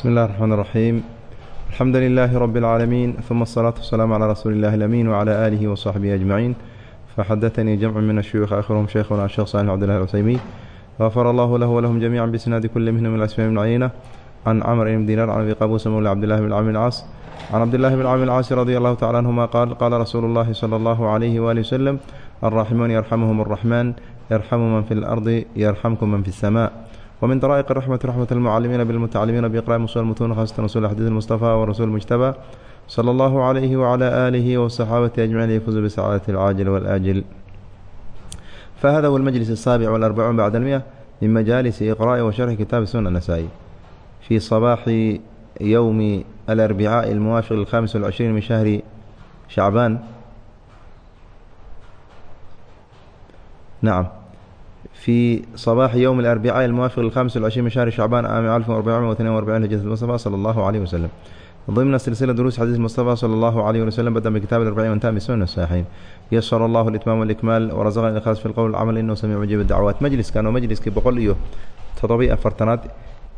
بسم الله الرحمن الرحيم الحمد لله رب العالمين ثم الصلاة والسلام على رسول الله الأمين وعلى آله وصحبه أجمعين فحدثني جمع من الشيوخ آخرهم شيخنا الشيخ صالح عبد الله العثيمين غفر الله له ولهم جميعا بسناد كل منهم من الأسماء بن عيينة عن عمر بن دينار عن أبي قابوس مولى عبد الله بن عامر العاص عن عبد الله بن عامر العاص رضي الله تعالى عنهما قال قال رسول الله صلى الله عليه وآله وسلم الراحمون يرحمهم الرحمن يرحم من في الأرض يرحمكم من في السماء ومن طرائق الرحمة رحمة المعلمين بالمتعلمين بإقراء مصول المتون خاصة رسول الحديث المصطفى ورسول المجتبى صلى الله عليه وعلى آله والصحابة أجمعين يفوزوا بسعادة العاجل والآجل فهذا هو المجلس السابع والأربعون بعد المئة من مجالس إقراء وشرح كتاب السنة النسائي في صباح يوم الأربعاء الموافق الخامس والعشرين من شهر شعبان نعم في صباح يوم الأربعاء الموافق الخامس والعشرين من شهر شعبان عام 1442 هجرة المصطفى صلى الله عليه وسلم ضمن سلسلة دروس حديث المصطفى صلى الله عليه وسلم بدأ بكتاب الأربعين وانتهى بسنن الصحيحين يسر الله الإتمام والإكمال ورزقنا الإخلاص في القول والعمل إنه سميع مجيب الدعوات مجلس كانوا مجلس كي بقول إيوه تضبي أفرتنات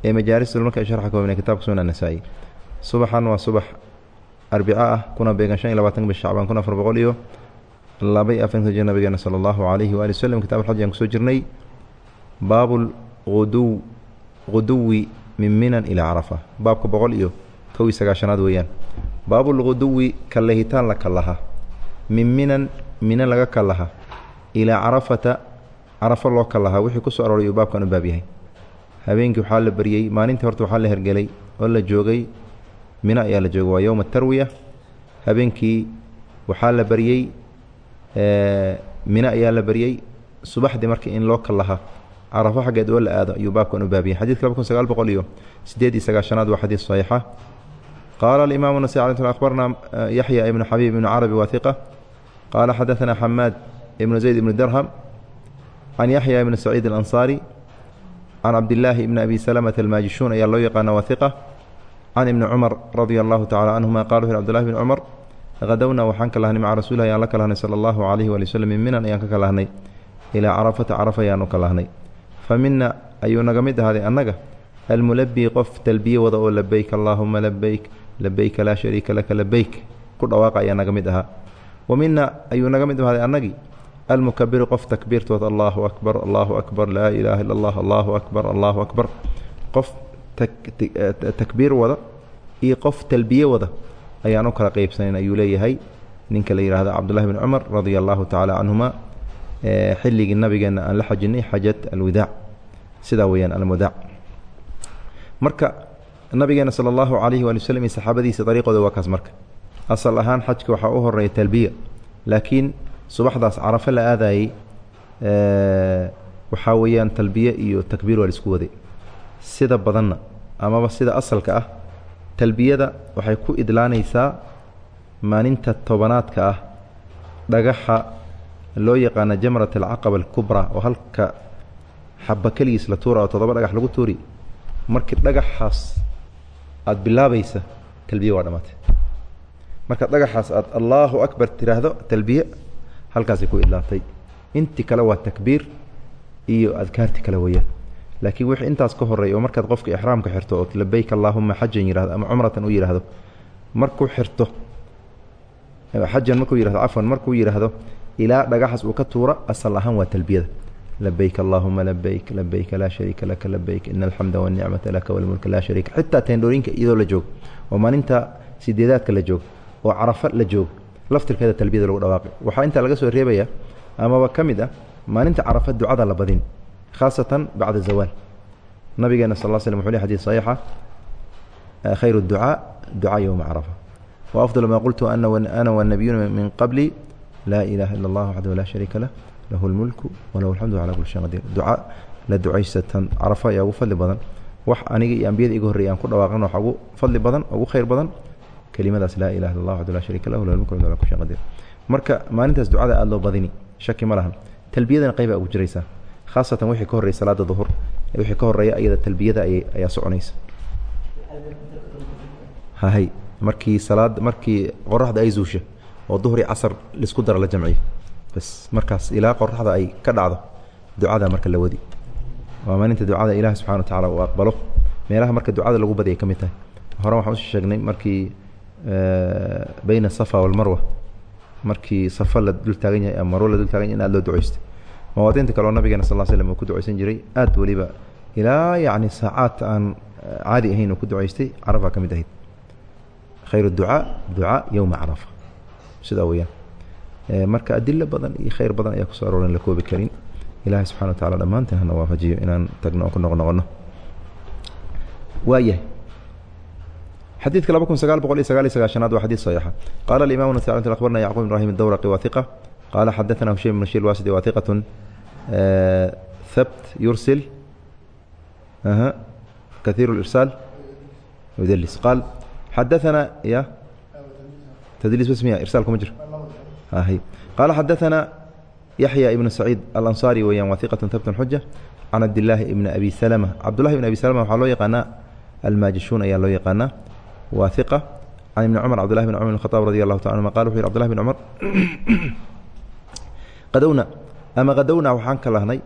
ee majaalis marka sharxa koobnay kitaabka sunan nasaa-i subaxan waa subax arbicaa ah kuna beegan shan iyo labaatan bish shacbaan kun afar boqol iyo laba iyo afartan jir nabigeena sala allahu calayhi waali waslem kitab alxaj aan ku soo jirnay baabul uduw quduwi min minan ilaa carafa baabka boqol iyo kow iyo sagaashanaad weeyaan. Baabulquduwi kallahitaan la kallaha. Min minan minan laga kallaha. Ilaa carafata carafo loo kallahaa wixii ku soo arooray uu baabkan u baab yahay. Habeenkii waxaa la baryey maalintii horta waxaa la hergelay oo la joogay. Mina ayaa la joogay waa yowma tarwiya. Habeenkii waxaa la baryey mina ayaa la baryey subaxdii marka in loo kallaha carafo xaggeed oo la aado ayuu baabkan u baabiyey xadidka laba kun sagaal boqol iyo sideed iyo sagaashanaad waa xadiid saxiixa. Qaala alimaamu nasai alay sl akhbarna yaxya ibnu xabiib ibnu carabi wahiqa qaala xadaثana xamaad ibnu zayd ibnu dirham can yaxya ibni saciid alansaari can cabdillaahi ibni abi salamata almaajishuun ayaa loo yaqaana wahiqa can ibni cumar radia allahu tacala canhuma qala wuxu cbdullahi bn cumar hadowna waxaan ka lahnay maca rasuulilah ayaan la kalahnay sala allahu calayhi waali waslem min minan ayaan ka kalahnay ilaa carafata carafa ayaanu ka lahnay fa mina ayuu naga mid ahaaday annaga almulabii qof talbiye wada oo labeyk allaahuma labeyk labeyka laa shariika laka labeyk ku dhawaaqa ayaa naga mid ahaa. Wa mina ayuu naga mid ahaaday annagii almukabiru qof takbiirtood allahu akbar allahu akbar laa ilaaha illa allah allahu akbar allahu akbar. Qof takbiir wada iyo qof talbiye wada ayaan u kala qeybsanayn ayuu leeyahay. Ninka la yihahdo cabdullahi bn cumar radia allahu tacaala canhuma xilligii nabigeenna aan la xajinay xajat alwidaac sidaa weeyaan alwadaac marka nabigeena sala allahu calayhi waali waslem iyo saxaabadiisa dariiqooda waa kaas marka. Asal ahaan xajka waxaa u horreeya talbiya. Laakiin subaxdaas carafo la aadayey waxaa weeyaan talbiye iyo takbiir waa la isku waday. Sida badanna amaba sida asalka ah talbiyada waxay ku idlaanaysaa maalinta tobanaadka ah dhagaxa loo yaqaana jamrat alcaqaba alkubraa oo halka xaba keligiis la tuura oo toddoba dhagax lagu tuuri markii dhagaxaas aada bilaabaysa talbiye waa dhammaatay marka dhagaxaas aad allaahu akbar tiraahdo talbiye halkaasay ku idlaatay inti kale waa takbiir iyo adkaarti kale weeyaan laakiin wixii intaas ka horreey oo markaad qofka ixraamka xirto oo labeyk allaahuma xajan yihahdo ama cumratan u yidhaahdo markuu xirto xajan markuu yihahdo cafwan markuu yidhaahdo ilaa dhagaxaas uu ka tuura asal ahaan waa talbiyada. Labeyk allaahuma labeyk labeyka laa shariika laka labeyk ina alxamda wanicmata laka walmulka laa shariika xitaa teendhooyinka iyadoo la joogo oo maalinta sideedaadka la joogo oo carafa la joogo laftirkeeda talbiyada lagu dhawaaqi. Waxaa intaa laga soo reebaya amaba ka mid ah maalinta carafa ducada la badin khaasatan bacda zawaal nabigeena sal slm wuxu ley xadid saxiixa khayr اducaa ducaa yowma carafa wa afdal maa qultu ana wanabiyuuna min qabli laa ilaha ila اllah waxdahu laa shariika lah lahu اlmulku walahu alxamdu cala kuli shayin qadiir duca la ducaysatan carafa ayaa ugu fadli badan wax aniga iyo ambiyada iga horreya aan ku dhawaaqan waxa ugu fadli badan ugu khayr badan kelimadaas laa ilaha illa allah waxdahu laa shariika lahu lahu lmulku walahu ala kuli shayin qadiir marka maalintaas ducada aada loo badini shaki ma lahan talbiyadana qayba ugu jiraysaa khaasatan wixii ka horreya salaada duhur wixii ka horreeya iyada talbiyada ayay ayaa soconaysa hahay markii salaad markii qoraxda ay zuusha oo duhri casar la isku dara la jamciyo bas markaas ilaa qoraxda ay ka dhacdo ducada marka la wadi waa maalinta ducada ilaah subxana wa tacala uu aqbalo meelaha marka ducada lagu badiyay ka mid tahay hore waxaan usi sheegnay markii bayna asafa walmarwa markii safa la dul taagan yahay ama marwo la dul taagan yahay in aad loo duceysta mawaadiinta kale oo nabigeena sal slam uu ku duceysan jiray aad weliba ilaa yacni saacaad aan caadi ahayn uu ku duceystay carafa ka mid ahayd. Khayr ducaa ducaa yowma carafa. Sidaa weyaan marka adilo badan iyo khayr badan ayaa ku soo arooran la koobi karin. Ilahay subxana wa tacala dhammaanteen hana waafajiyo inaan tagno oo ku noq noqono waayahay. Xadiidka laba kun sagaal boqol iyo sagaal iyo sagaashanaad waa xadid saxiixa. Qaala alimamu nasai akhbarna yacqub ibrahim adawraqi waa hiqa qaala xadaثana hushaym bn shil wasidi waa hiqatun habt yursil kahiir اlirsaal yudlis qaal xadaثana ya tdliis bas miya irsaalku ma jiro qaala xadaثana yaxya ibnu saciid alanصari weeyaan waa hiqatun habtun xuja can cabdillaahi ibni abi salma cabdullahi ibn abi salma waxaa loo yaqaanaa almaajishuun ayaa loo yaqaanaa waa hiqa can ibni cumar cabdullahi bn cumar bn khطaab radi allahu ta anuma qala wuxu yhi abdullahi bn cumar qadowna ama qadowna waxaan ka lahnay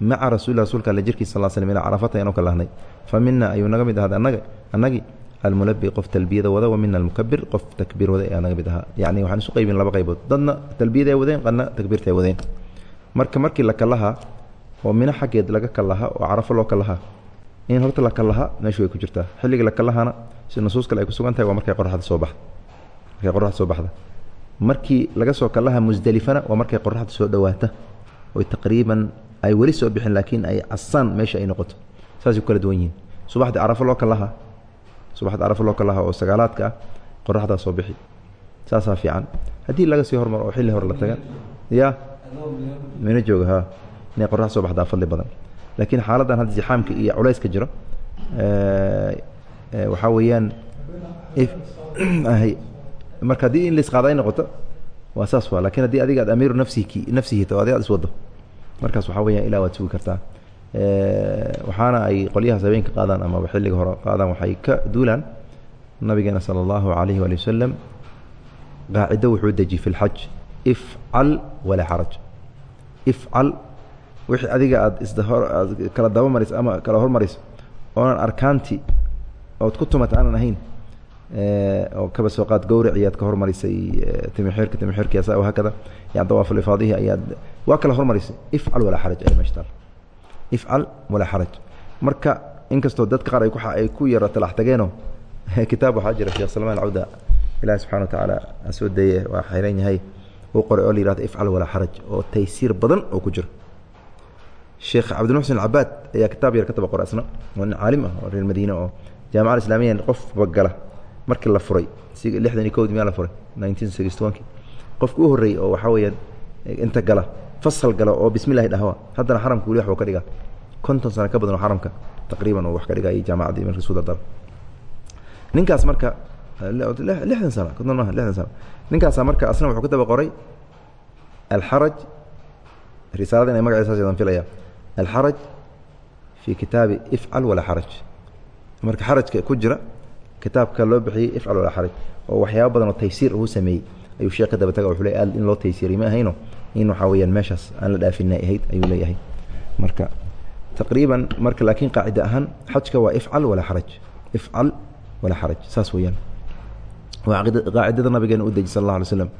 maca rasuuli rasuulka alle jirkiis sal slm ilaa carafata ayanu ka lahnay. Fa mina ayuu naga mid ahaaday anaga annagii almulabi qof talbiyada wada wa mina almukabir qof takbiir wada ayaa naga mid ahaa. Yacni waxaan isu qaybin laba qaybood dadna talbiyada ay wadeen qadna takbiirta ay wadeen. Marka markii la kalahaa oo mino xaggeed laga kalahaa oo carafo loo kalahaa in horta la kalahaa meeshu way ku jirtaa. Xilligii la kalahana si nusuus kale ay ku sugan tahay waa markay qoraxda soo baxda markay qoraxda soo baxda markii laga soo kalaha musdelifana waa markay qoraxda soo dhowaata oy taqriiban ay weli soo bixin laakiin ay casaan meesha ay noqoto. Saasay ku kala duwan yihiin. Subaxdii carafo loo kalaha. Subaxda carafo loo kalaha oo sagaalaadka ah qoraxdaa soo bixi. Saasaa fiican. Haddii laga sii hormaro oo xilli hore la taga ya mina jooga ha inay qorax soo baxdaa fadli badan. Laakiin xaaladan hadda zixaamka iyo culayska jiro waxaa weeyaan marka haddii in laisqaada ay noqoto waa saas waa laakiin haddii adiga aad amiiru nafsiki nafsihi to adi ad iswado markaas waxaa weeyaan ilaa waad sugi kartaa. Waxaana ay qolyahaas habeenka qaadaan amaba xilliga hore qaadaan waxay ka duulaan nabigeena sala allahu calayhi waali wasalam qaacido wuxuu deji fi lxaj ifcal walaa xaraj. Ifcal wixii adiga aad isdaad kala dabamariso ama kala hormariso oonan arkaanti ood ku tumata aanan ahayn oo kaba soo qaad gawraci aad ka hormarisay timixirka timixirkias hakada. Yan dawaaf ifaadihi ayaad waa kala hormarisay. Ifcal walaa xaraj ay meeshtaal ifcal walaa xaraj. Marka inkastoo dadka qaar ay ku yaro talax tageenoo kitaab waxaa jira sheekh salmaan alcawda ilahi subxana wa tacaala ha soo daye waa xeran yahay. Uu qoray oo la yihahdo ifcal walaa xaraj oo taysiir badan oo ku jiro sheekh cabdimuxsin alcabaad ayaa kitaab yar ka taba qoray asna waa nin caalim ah oo reer madiine oo jaamacada islamiya qofba gala markii la furay lixdan iyo kowdii miyaa la furay? nineteen sixty one ki qofka u horreeyey oo waxaa weeyaan inta gala fasal gala oo bismi llahi dhahwa haddana xaramka weli waxbuu ka dhigaa. konton sano ka badan oo xaramka taqriiban uu wax ka dhigayay jaamacaddii markii isu dardara ninkaas marka lixdan sano konton maaha lixdan sano. Ninkaasaa marka asna wuxuu ka daba qoray alxaraj risaalada inay magaceeda saas filaya alxaraj fi kitaabi ifcal walaa xaraj marka xarajka ku jira kitaabka loo bixiyey ifcal walaa xaraj oo waxyaaba badan oo taysiir uu sameeyey ayuu sheekh ka daba taga wuxuu leeyahay in loo taysiiriyay ma ahayno in waxaa weeyaan meeshaas aan la dhaafinay ahayd ayuu leeyahay. Marka taqriiban marka laakiin qaacida ahaan xajka waa ifcal walaa xaraj ifcal walaa xaraj saas weeyaan. Waa qaacidada nabigeena u deji sal allah alay slam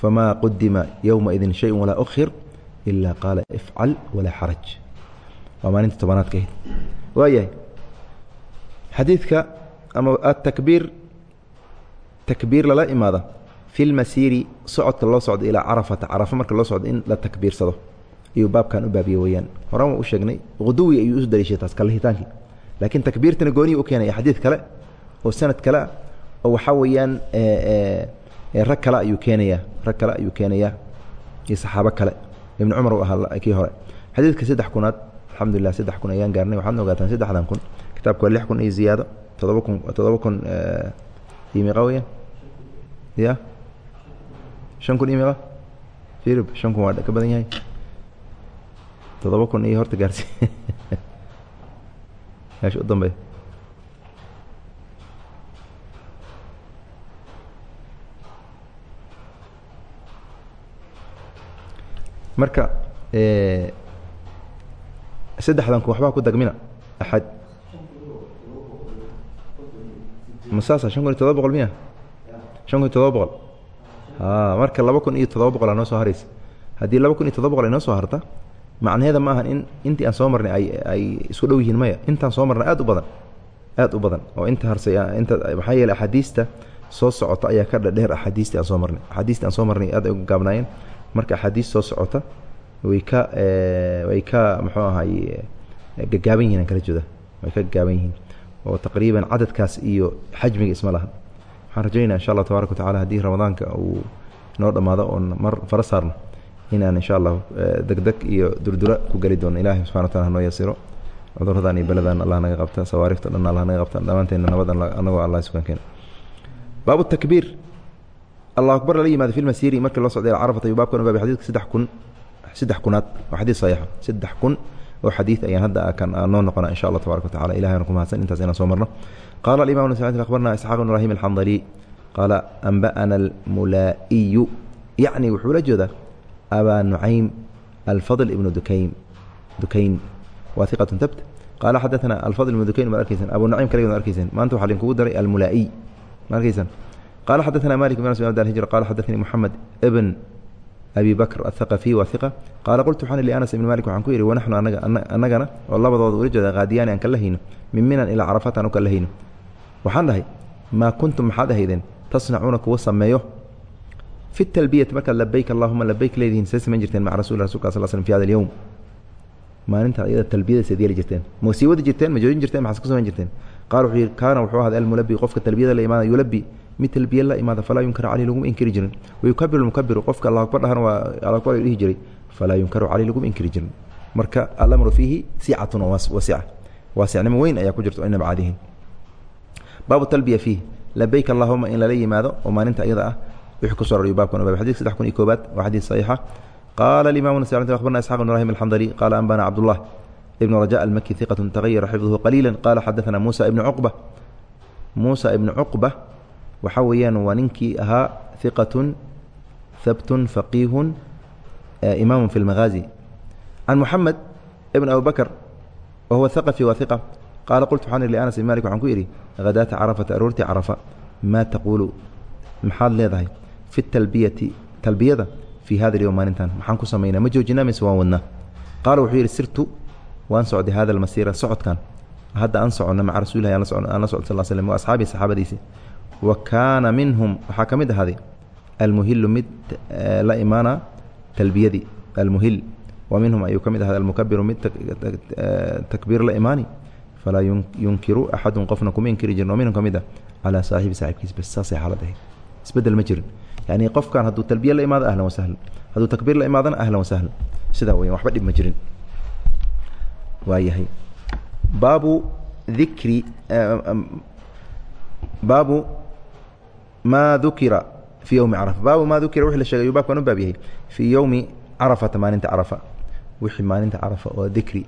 famaa qudima yowmaidin shay walaa ukhir ila qaala ifcal walaa xaraj waa maalinta tobanaadka ahayd. Waayahay xadiidka ama atakbiir takbiir lala imaada fi lmasiiri socodka loo socdo ilaa carafata. Carafa marka loo socdo in la takbiirsado. Ayuu baabkan u baabiye weyaan horan waa u sheegnay quduwi ayuu isu daliishay taas kalihitaankii laakiin takbiirtana gooniyi u keenaya xadiid kale oo sanad kale oo waxaa weeyaan rag kale ayuu keenayaa rag kale ayuu keenayaa iyo saxaabo kale. Ibn cumar u ahaa kii hore. Xadiidka saddex kunaad alxamdulilah saddex kun ayaan gaarnay. Waxaadna ogaataan saddexdan kun kitaabka waa lix kun iyo ziyaado toddoba kun toddoba kun iyo meeqa weyaan ya shan kun iyo meeqa firib shan kun waa ka badan yahay. Toddoba kun iyo horta gaarsi. Meesha u dambeeya. Marka saddexdan kun waxbaa ku dagmina. Axad masaasa shan kun iyo todoba boqol miya? Shan kun iyo todoba boqol. Marka laba kun iyo todoba boqol aa noo soo haraysa haddii laba kun iyo todoba boqol ay noo soo harta macnaheeda ma ahan in intii aan soo marnay ay ay isku dhow yihiin maya. Intaan soo marnay aad u badan aad u badan. Oo inta harsay inta maxaa yeele axaadiista soo socota ayaa ka dhadheer axaadiistii aan soo marnay. Axaadiistii aan soo marnay aad ay uga gaabnaayeen. Marka axaadiis soo socota way ka way ka muxuu ahay gagaaban yihiin aan kala jeeda way ka gagaaban yihiin oo taqriiban cadadkaas iyo xajmiga isma laha. Waxaan rajaynaa insha allah tabaaraka watacala haddii ramadaanka uu noo dhammaado oon mar fara saarno inaan insha allah degdeg iyo durdura ku geli doono. Ilahi subxana wa hanoo yasiro cuduradan iyo beledan allah naga qabta. Sawaarifta dhan allah naga qabta. Dhammaanteena nabad anagoo allah sugan keena baabu takbiir. Allah akbar lala yimaado fi lmasiiri markii loo socday carafat ayuu baabkan ogaabay xadidka saddex kun saddex kunaad. Waa xadiid saxiixa saddex kun oo xadii ayaan hadda kan ah, noo noqona insha allah tabarak watacala ilahayna ku mahadsan intaas inaan soo marno. Qala alimam ibn akhbarna isxaaq ibn ibrahim alxandari qaala anba'ana almulaa'iyu yacni wuxuu la jeedaa abaa nucaym alfadl ibnu dukaym dukayn waa iqatun tabt qaala xadaana alfadl ibnu dukayn ma arkeysan abu nucaym kaligod ma arkeysan maanta waxaa linkugu daray almulaa'iy ma arkeysan qaala xadaana malik ibn anas bin abd alhijr qaala xadaanii moxamed ibn abi bakr athaqafiy waa iqa qaala qultu waxaan ili anas ibn malik waxaan ku yidhi wanaxnu anagana oo labadooda ulijeeda kaadiyaani aan kala hayno min minan ilaa carafat aan u kala hayno waxaan dhahay maa kuntum maxaad ahaydeen? Tasnacuuna kuwa sameeyo. Fi talbiyati markaad labeyk allahuma labeyk leedihiin see samayn jirteen maca rasul rasulk sal slm fi hada alyowm maalintaa iyada talbiyadaseed yeeli jirteen. Masiibada jirteen ma joojin jirteen maxaad ku samayn jirteen? Qaala wuxuu yidhi kaana wuxuu ahaada almulabi qofka talbiyada la imaanaya yulabi mid talbiye la imaada falaa yunkar caleyh laguma inkiri jirin. Wayukabiru lmukabiru qofka allah akbar waa alla dhihi jiray. Falaa yunkaru caleyh laguma inkiri jirin. Marka alamru fiihi sicatun wasica waasicnimo weyn ayaa ku jirta inaba caadihin. Baabu talbiya fiih labayk allahuma in lala yimaado oo maalinta iyada ah wixii ku soo baabkan ogaabay xadidka saddex kun iyo koobaad waa xadiid saxiixa. Qaala alimamu nasi akhbarna isxaq ibn ibrahim alxandali qaala anbana cabdullah ibn raja almaki hiqatun tagayara xifduhu qaliila qaala xadaثana muusa ibnu cuqba. Muusa ibnu cuqba waxaa weeyaan waa ninkii ahaa hiqatun habtun faqiihun imaamu fi lmahaazi can muxamed ibn abi bakr wa huwa haqafi waa hiqa qaala qultu waxaan ihi ibn malik waxaan ku yidhi hadaata carafata aroortii carafa maa taquulu maxaad leedahay fi talbiyati talbiyada fii hada alyowm maalintan maxaan ku samaynaa ma joojinaa mise waan wadnaa. Qaala wuxuu yidhi sirtu waan socday hada almasiira socodkan hadda aan soconno maca rasulilahi aan la socdo sal slm wa asxaabii saxaabadiisii wa kaana minhum waxaa ka mid ahaaday almuhilu mid la imaana talbiyadii almuhil. Wa minhum ayuu ka mid ahaaday almukabiru mid takbiir la imaani. Falaa yunkiru axadun qofna kuma inkiri jirin oo minhum ka mid ah calaa saaxibi saaxibkiis bas saasay xaalad ahayd. Isbedel ma jirin. Yani qofkan hadduu talbiye la imaado ahlan wasahlan hadduu takbiir la imaadana ahlan wasahlan sidaa weyan waxba dhib ma jirin. Waayahay baabu dikri baabu ma dukira fii yowmi carafa baabu maa dukira wixii la sheegay ayuu baabkan u baab yahay fii yowmi carafata maalinta carafa wixii maalinta carafa oo dikri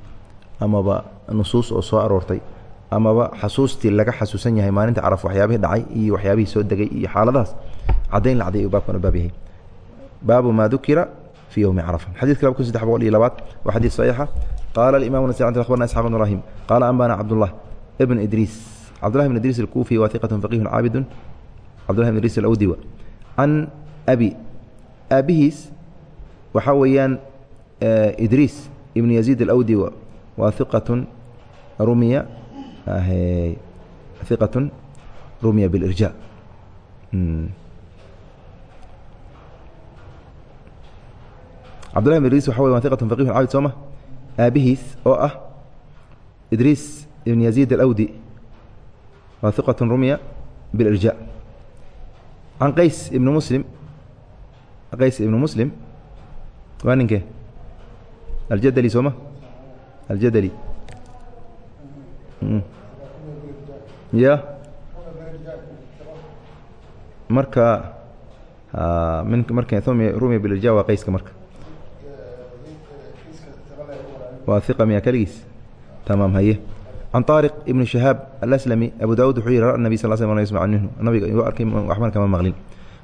amaba nusuus oo soo aroortay amaba xasuustii laga xasuusan yahay maalinta carafa waxyaabihii dhacay iyo waxyaabihii soo degay iyo xaaladahaas caddayn la caday ayuu baabkan u baab yahay. Baabu maa dukira fii yowmi carafa xadidka laba kun saddex boqol iyo labaad waa xadiid saxiixa. Qaala alimamu nasi akhbarna isxaaq ibn ibrahim qaala anbana cabdullah ibn idriis. Cabdullah ibn idriis alkuufi waa iqatun faqihun caabidun cabdullah ibn idriis alawdiwa can abi aabihiis waxaa weeyaan idriis ibn yaziid alawdiwa waa iqatun rumiya iqatun rumiya bilirja cabdullah ibn idriis waxa wey waa iqatun faqihun caabid soo ma? Oo ah idriis ibn yaziid alawdi waa iqat rumiya bilirja can qays ibni muslim. Qays ibni muslim. Waa ninkee aljadli sooma? Aljadli ya. Marka min marka rumiya bilirja waa qayska marka. Waa iqa miya keligiis. Tamaam haye can aariq ibni shahaab alaslami abu daawud wuxuu yihi ra nabi sal sma minhu nabiga igu arkay waxbana kama maqlin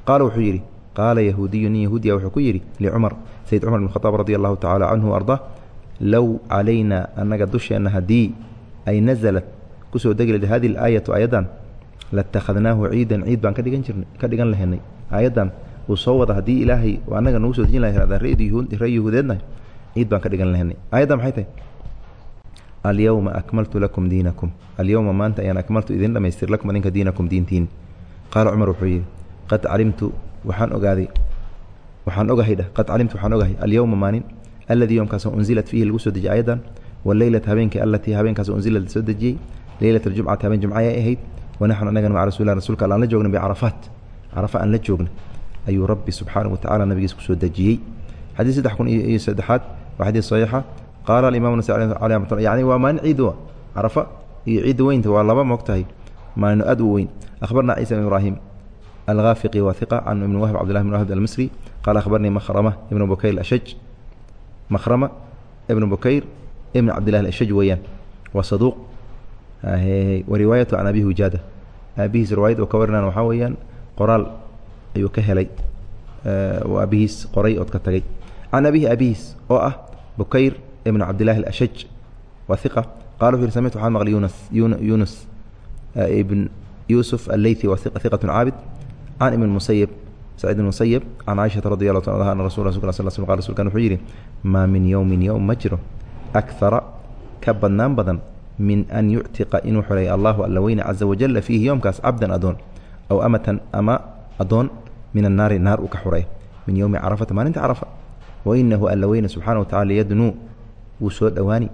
qaala wuxuu yidhi qaala yahuudiyu nin yahuudiya wuxuu ku yidhi licumar sayid cumar bn khaaab radi allahu tacala canhu arda low calayna annaga dusheenna haddii ay nasalat ku soo degi layd hadi aayatu aayaddan latakhadnaahu ciidan ciid baan kadhigan jirnay ka dhigan lahaynay aayaddan uu soo wada haddii ilaahay annaga nagu soo dejin lahay radan re yuhuudeednahay ciid baan ka dhigan lahaynay aayaddan maxay tahay alyawma akmaltu lakum diinakum. Alyawma maanta ayaan akmaltu idin dhamaystir lakum adinka diinakum diintiin. Qaala cumar wuxuu yidhi qad calimtu waxaan ogaaday waxaan ogahay dheh qad calimtu waxaan ogahay alyawma maalin alladii yoomkaasoo unzilat fiihi lagu soo dejiyay ayadan waleylata habeenkii allatii habeenkaasoo unzila la soo dejiyey leylat aljumcati habeen jumca ayay ahayd wanaxnu anagana maca rasulilah rasuulka alla la joogna bicarafaat. Carafa aan la joogna ayuu rabbi subxaanahu watacala nabigiis ku soo dejiyey. Xadiis saddex kun iyo saddexaad waa xadiis saxiixa qaala ramat yani waa maalin carafa iyo ciidda weynta waa laba moog tahay maalino aad u weyn akhbarna ciisa bn ibraahim alghaafiqi waa hiqa can ibn wahb cbdillahi bn wahb almisri qaala akhbarnii makhrama ibn bukayr ashaj makhrama ibn bukayr ibn cabdillahi alashaj weeyaan waa saduuq wariwaayatu can abi hujaada aabihiis riwaayad oo ka warinaan waxaa weeyaan qoraal ayuu ka helay aabihiis qoray ood ka tagay can abihi aabihiis oo ah bukayr ibn cabdillahi alashaj waa iqa qala wuxu yhi samictu waxaan maqlay yunus ibn yuusuf alleythi waa iqatun caabid can ibn musayib saciid ibn musayib can caaishata radi allahu ta ana rasul rasul sal sl qal rsulkan wuxuu yidhi maa min yowmin yowm ma jiro akara ka badnaan badan min an yuctiqa inuu xoreeya allahu alla weyne caza wajala fiihi yoomkaas cabdan adoon aw amatan ama adoon min annaari naar uu ka xoreey min yowmi carafata maalinta carafa wainahu alla weyne subxana wa tacala yadnuu wuu soo dhowaani.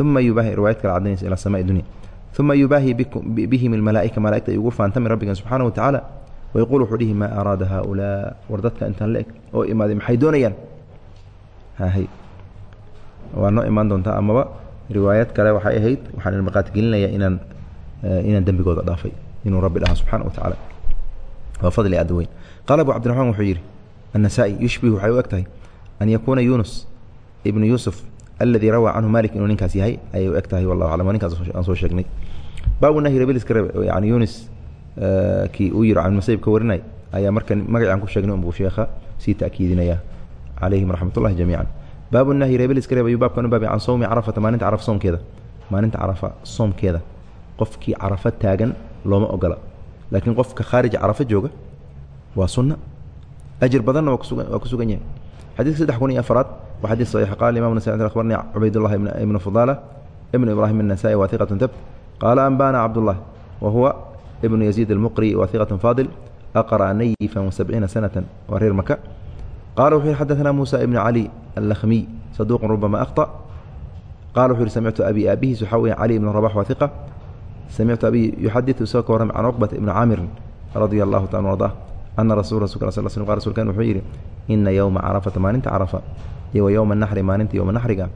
Uma yubaahi riwaayad kale cadaynaysa ilaa samaa dunya. Uma yubaahi bihim almalaa'ika malaigta ay ugu faantami rabbigan subxaana wa tacaala wayaquul wuxuu dhihi maa araada haaulaa war dadka intaan la eg oo imaaday maxay doonayaan? Hahay waa noo imaan doontaa amaba riwaayad kale waxay ahayd waxaan marqaatigelinayaa inaan inaan dembigooda dhaafay inuu rabbi dhaha subxana wa tacaala waa fadli aad weyn. Qaala abu cabdiraxmaan wuxuu yidhi annasaa-i yushbihu waxay u eg tahay an yakuuna yunus ibnu yuusuf aladii rawaa canhu malik inuu ninkaas yahay ayay u eg tahay wallahu aclam waa ninkaas aan soo sheegnay baabu nahyi rabiliska rebe yani yunis kii uu yidhi cabdilmasayib ka warinay ayaa marka magacii aan ku sheegnay unbuu sheekha sii ta'kiidinaya calayhim raxmat ullahi jamiican baabu nahyi reebeliska reeb ayuu baabkan u baabay can sawmi carafata maalinta carafa soomkeeda maalinta carafa soomkeeda qofkii carafa taagan looma ogola laakiin qofka khaarija carafa jooga waa sunna ajir badanna waa kusugan yahay xadiidka saddex kun iyo afaraad waa xadiid saxiix qaala imam nasa akhbarni cubaydullahi ibnu fudaala ibnu ibraahim annasaa'i waa hiqatun tab. Qaala anbana cabdullah wa huwa ibnu yaziid almuqri waa hiqatun faadil aqra nayifan wasabciina sanatan waa reer maka qaala wuxuu yihi xadaanaa muusa ibnu cali allakhmiy saduuqun rubama akhta. Qala wuxuu yihi samictu abi aabihiis waxaa weya cali ibnu rabax waa hiqa samictu abi yuxadiu isagoo ka warrami can cuqbata ibni caamirin radia allahu taala arda ana rasul rasulka sal sl qa rasulkan wuxuu yidhi ina yowma carafata maalinta carafa iyo wa yowma naxri maalinta yowma naxriga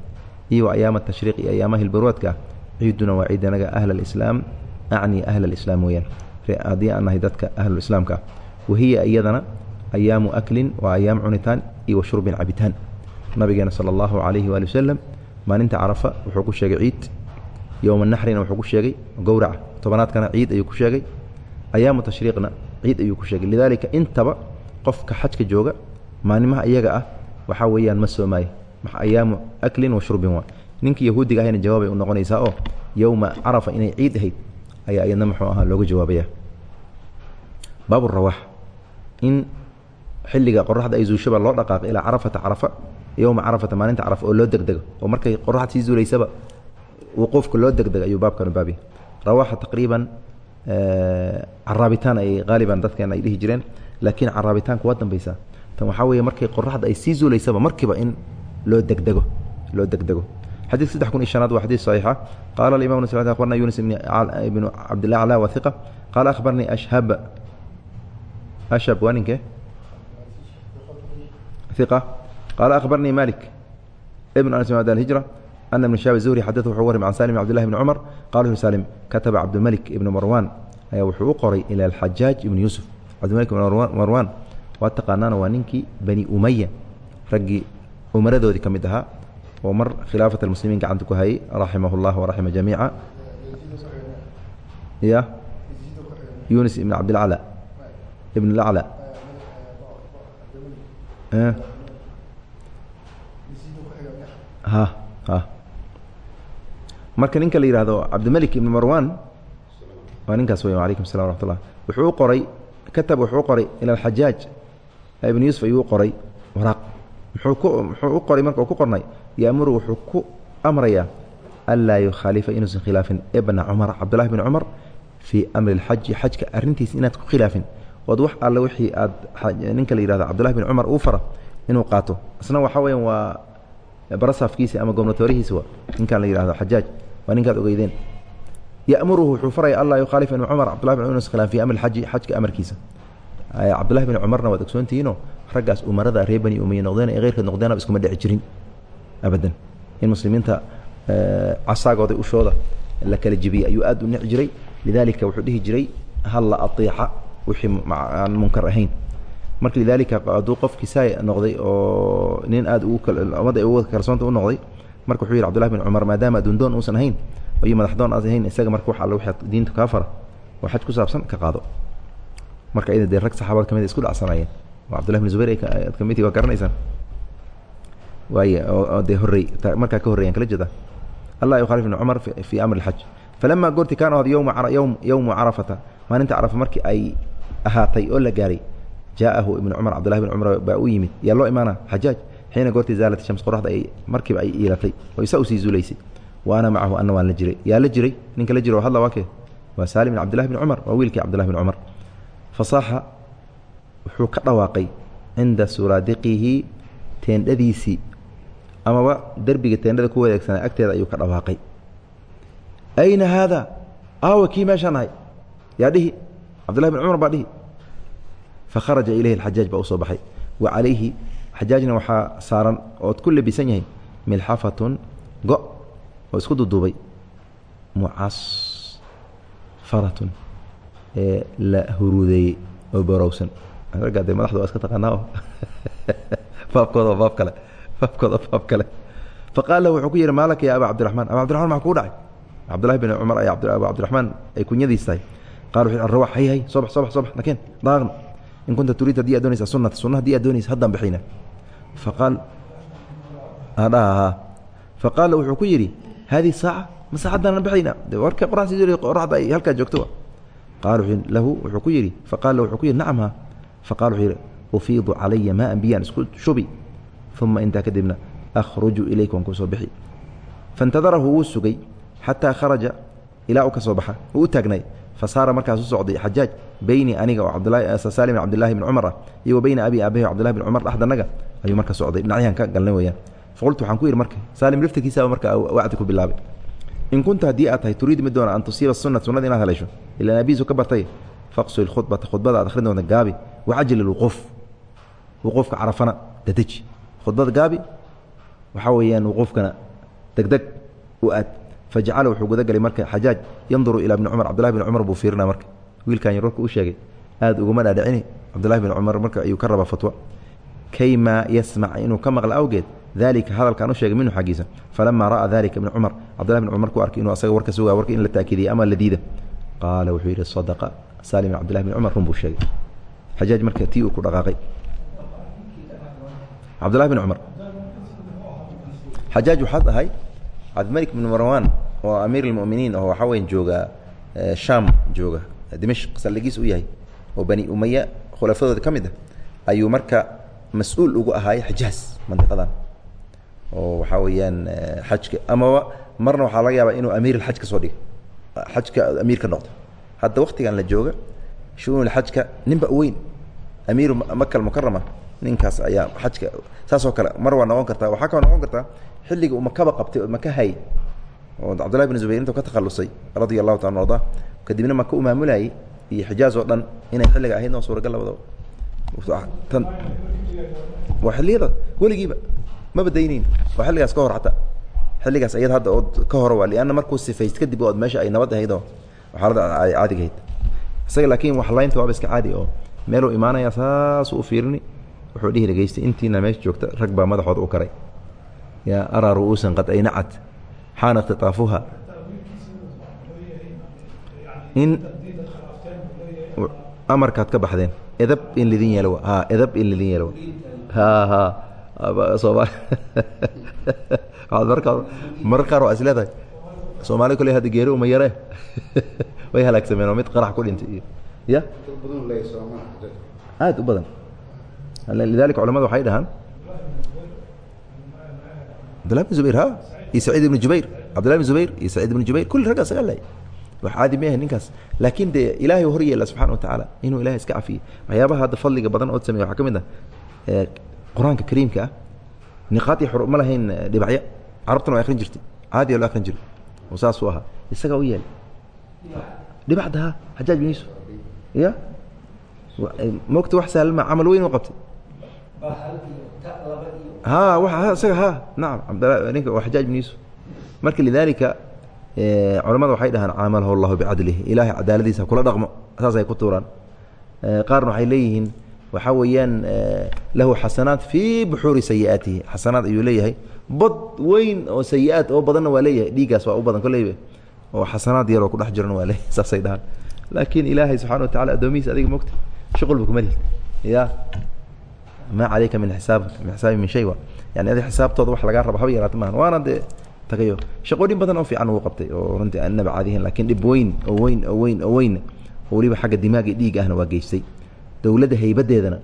iyo wa ayaama tashriiq iyo ayaamaha hilbarwaadka ciiduna waa ciid anaga ahla alislaam acni ahla alislaam weeyaan haddii aan dadka ahlulislaamka ah wahiya iyadana ayaamu aklin waa ayaam cunitaan iyo wa shurbin cabitaan nabigeena sala allahu calayhi waali wasalam maalinta carafa wuxuu ku sheegay ciid yowma naxrina wuxuu ku sheegay gowraca tobanaadkana ciid ayuu ku sheegay ayaamu tashriiqna ciid ayuu ku sheegay lidaalika intaba qofka xajka jooga maalimaha iyaga ah waxaa weeyaan ma soomaayo ayaamu aklin wa shurbin waa ninkii yahuudiga ahayna jawaabay u noqonaysaa oo yowma carafa inay ciid ahayd ayaa iyadna muxuu ahaa looga jawaabaya baab rawaax in xilliga qoraxda ay zuushaba loo dhaqaaqo ilaa carafata carafa yowma carafata maalinta carafa oo loo degdego. Oo markay qoraxda sii zuulaysaba wuquufka loo degdego ayuu baabkan u baabya rawaaxa taqriiban caraabitaan ay haaliban dadkeena ay dhihi jireen laakiin caraabitaanku waa dambaysaa tan waxaa weeye markay qoraxda ay sii zuulaysaba markiiba in loo degdego loo degdego. Xadiidka saddex kun iyo shanaad waa xadiis saxiixa. Qaala alimam nas akhbarna yunis ibnu cabdillah acla wa hiqa qaala akhbarnii ashhab ashhab waa ninkee hiqa qaala akhbarnii malik ibn anas bn alhijra ana ibn shaab zuhri xadatu wuxuu warim can salim bn abdillahi bni cumar qala salim kataba cabdilmalik ibnu marwan ayaa wuxuu u qoray ila alxajaaj ibni yuusuf. Cabdilmalik ibn marwan waa taqaanaana waa ninkii bani umaya raggii umaradoodii ka mid ahaa oo mar khilaafat almuslimiin gacanta ku hayay raximah اllah waraxima jamiica. Ya yunis ibn cabdilcala ibn lacla ha ha. Marka ninka la yihahdo cabdimalik ibn marwan waa ninkaas wey alaykum salam raxmatullah wuxuu qoray katab wuxuu qoray ila alxajaaj ibn yuusuf ayuu qoray waraaq muxuu u qoray marka ku qornay? Yaamuru wuxuu ku amrayaa anlaa yukhaalifa inuusan khilaafin. Ibna cumar cabdullahi bn cumar fii amri اlxaji xajka arrintiisa inaad ku khilaafin. Ood wax alle wixii aad ninka la yihahdo cabdullahi bin cumar uu fara inuu qaato. Isna waxaa weeyaan waa barasaafkiisi ama gobnatoorihiisi wa ninkan la yihahdo xajaaj waa ninkaad ogeydeen. Yamuruhu wuxuu faraya anlaa yukhaalifa ibn cumar cabdullahi bin cumar inuusan khilaafin fi amri xaji xajka amarkiisa cabdullahi bin cumarna waad ogsoontihiinoo raggaas umarada reer bani umiya noqdeen ee keyrkood noqdeenaba iskuma dhici jirin abadan. In muslimiinta casaagooda ushooda la kala jebiyey ayuu aad u nici jiray. Lidalika wuxuu dhihi jiray hal la aiica wixii aan munkar ahayn. Marka lidalika hadduu qofkii saa noqday oo nin aad ummadda ugu kalsoonta u noqday marka wuxuu yidhi cbdullahi bin cumar maadaama adundoon uusan ahayn iyo madaxdoon aas ahayn isaga marka wax wixii diinta kaa fara oo xaj ku saabsan ka qaado marka iyada dee rag saxaabada ka mid isku dhacsanaayeen oo cabdullahi bin zubayr ad kamidtii waa garanaysaan. Waay oo dee horrey markaa ka horreyan kala jeeda. Allah yukhalif ibn cumar fii amri اlxaj falama goorti kaana yowma ym yowmu carafata maalinta carafa markii ay ahaatay oo la gaaray jaa'ahu ibnu cumar cabdullahi bin cumar baa u yimid yaa loo imaana xajaaj xiina goortii zaalat shams qoraxda ay markiiba ay iilatay oo isaa u sii zuulaysay. Wa ana macahu ana waan la jiray. Yaa la jiray? Ninka la jira oo hadla waa kee? Waa saalim bin cabdillahi bin cumar waa wiilkii cabdullahi bin cumar fasaaxa wuxuu ka dhawaaqay cinda suraadiqihi teendhadiisii amaba derbiga teendhada ku wareegsanaa agteeda ayuu ka dhawaaqay. Ayna haada? Aawa kii meeshaan ahay? Yaa dhihi? Cabdullahi bin cumar baa dhihi. Fakharaja ilayhi alxajaaj baa u soo baxay. Wa calayhi xajaajna waxaa saaran ood ku labisan yahay milxafatun go' oo isku duduubay. Mucasfaratun ee la huruudeeyey oo borowsan raggaa dee madaxda waa iska taqaanaa baabkooda baab kale baabkooda baab kale. Faqaal lahu wuxuu ku yidhi maalaka ya aba cabdiraxmaan. Aba cabdiraxman maxaa kugu dhacay? Cabdullahi bin cumar ay abu cabdiraxmaan ay kunyadiis tahay. Qala wuxu rawax hay hay soo bax soo bax soo bax nakeen daaqna. In kunta turiid haddii aad doonaysa sunata sunna haddii aad doonaysa haddaan bixina. Faqaal adhaha faqaala wuxuu ku yidhi haadihi saaca ma saacaddaanaan bixayna de warka qoraxda qoraxda ay halkaa joogto lahu wuxuu ku yidhi faqaala wuxuu ku yidhi nacam ha. Faqala wuxuu yidhi ufiidu calaya maaan biyaan isku shubi uma intaa kadibna akhruju ilayka waan ku soo bixi. Faintadarahu wuu sugay xataa kharaja ilaa u ka baxa uu u taagnay. Fasaara markaas u socday xajaaj beyni aniga oo cabdsalim bin cabdillahi bin cumar ah iyo wa abi aabahi cabdillahi bin cumar dhexdanaga ayuu marka socday. Dhinacyahan ka galnay weyaan faqultu waxaan ku yidhi marka saalim laftirkiisaba marka wacdi ku bilaabay. In kunta haddii aad tahay turiid mid doona an tusiiba sunat sunnada inaad haleesho ilaan abiisu ka bartay faqsul khudbata khudbada aad akhrin doonta gaabi wacajil ilwuquuf wuquufka carafana dadeji khudbada gaabi waxaa weeyaan wuquufkana degdeg u aad fajacala wuxuu gudagelay marka xajaaj yanduru ilaa bni cumar cabdullahi bin cumar buu fiirina marka wiilkan yar warka u sheegay aad uguma dhaadhicini cabdullahi bin cumar marka ayuu ka rabaa fatwa kaymaa yasmac inuu ka maqla awgeed dalika hadalkaan u sheegay minhu xaggiisa falamaa ra'aa dalika ibnu cumar cabdullahi bin cumar markuu arkay inuu asaga warka sugaa warka in la taakiidiyey ama la diida qaala wuxuu yidhi sadaqa. Saalim bin cabdillahi bin cumar run buu sheegay. Xajaaj marka tii uu ku dhaqaaqay. Cabdullahi bin cumar xajaaj waxaad ahay cabdimalik bin marwan oo amiir اlmuminiin oo waxaa weyan jooga sham jooga dimashq saldhigiis u yahay oo bani umaya khulafadooda ka mid ah ayuu marka mas'uul ugu ahaay xijaaz mandiqadan oo waxaa weeyaan xajka amaba marna waxaa laga yaabaa inuu amiir alxaj ka soo dhigo xajka amiir ka noqdo hadda waktigan la jooga shu'uun xajka ninba weyn amiiru maka almukarama ninkaas ayaa xajka saasoo kale mar waa noqon kartaa waxaa kaloo noqon kartaa xilliga uu makaba qabtay oo maka hay oo cabdullahi bin zubayr intuu ka takhalusay radia allahu taala arda kadibna maka u maamulayay iyo xijaaz oo dhan inay xilliga ahayd oo suuragal labadaba. Tan waa xilliyada weligiiba maba daynayn waa xilligaas ka hor xataa xilligaas ayad hadda ood ka hor waa lianna markuu sifayst kadib ood meesha ay nabad ahayd oo xaalada ay caadiga ahayd isaga laakiin wax laynta waaba iska caadi oo meeluu imaanaya saasuu u fiirini wuxuu dhihi dhegeystay intiina meesha joogta rag baa madaxooda u karay yaa araa ru'uusan qad aynacad xaana ikhtiطaafuha in amarkaad ka baxdeen edab in lidin yeelo ha edab in lidin yeelo marar qaar waa is leedahay soomaalida kole hadda geeri uma yare way halaagsameen oo mid qarax ku dhintay iyo ya? Aad u badan. Lidalika culamada waxay dhahaan abdullah bn zubayr ha? Iyo saciid ibn jubayr. Cabdullah bn zubayr iyo saciid ibn jubayr. Kulli ragga isaga lay wax caadi ma yahay ninkaas. Laakiin dee ilaahay hor yeela subxana wa tacaala inuu ilahay iska cafiye. Waxyaabaha hadda fadliga badan ood sameya waxaa ka mid ah qur'aanka kariimka ah niqaad iyo xur ma lahayn dhibacyo carabtuna waa akrin jirtay caadi oo la akrin jiray oo saasuu ahaa. Isagaa u yeelay. Dhibacda ha xajaaj bin yuusuf ya mogta wax sahlan ma camal weyn u qabtay. Ha wa isaga ha. Nacam abd ninka waa xajaaj bin yuusuf marka lidalika culamada waxay dhahaan caamalahu allahu bicadlihi. Ilaahay cadaaladiisa kula dhaqmo. Saasay ku tuuraan. Qaarna waxay leeyihiin waxaa weeyaan lahu xasanaat fii buxuuri sayiaatihi. Xasanaad ayuu leeyahay bad weyn oo sayi-aad oo badanna waa leeyahay. Dhiiggaas waa u badan koleyba oo xasanaad yaroo kudhex jiran waa leeyahay saasay dhahaan. Laakiin ilaahay subxana wa tacala addoomihiisa adiga mogta shuqulba kuma lihid ya maa calayka min isaab min xisaabi min shay wa. Yani adi xisaabtooda wax lagaa raba haba yaraata maahan waana dee tagayo. Shaqooyin badan oo fiican uu qabtay oo runtii aan naba caadihin laakiin dhib weyn oo weyn oo weyn oo weyn oo weliba xagga dimaaga dhiig ahna waa geystay. Dowladda haybadeedana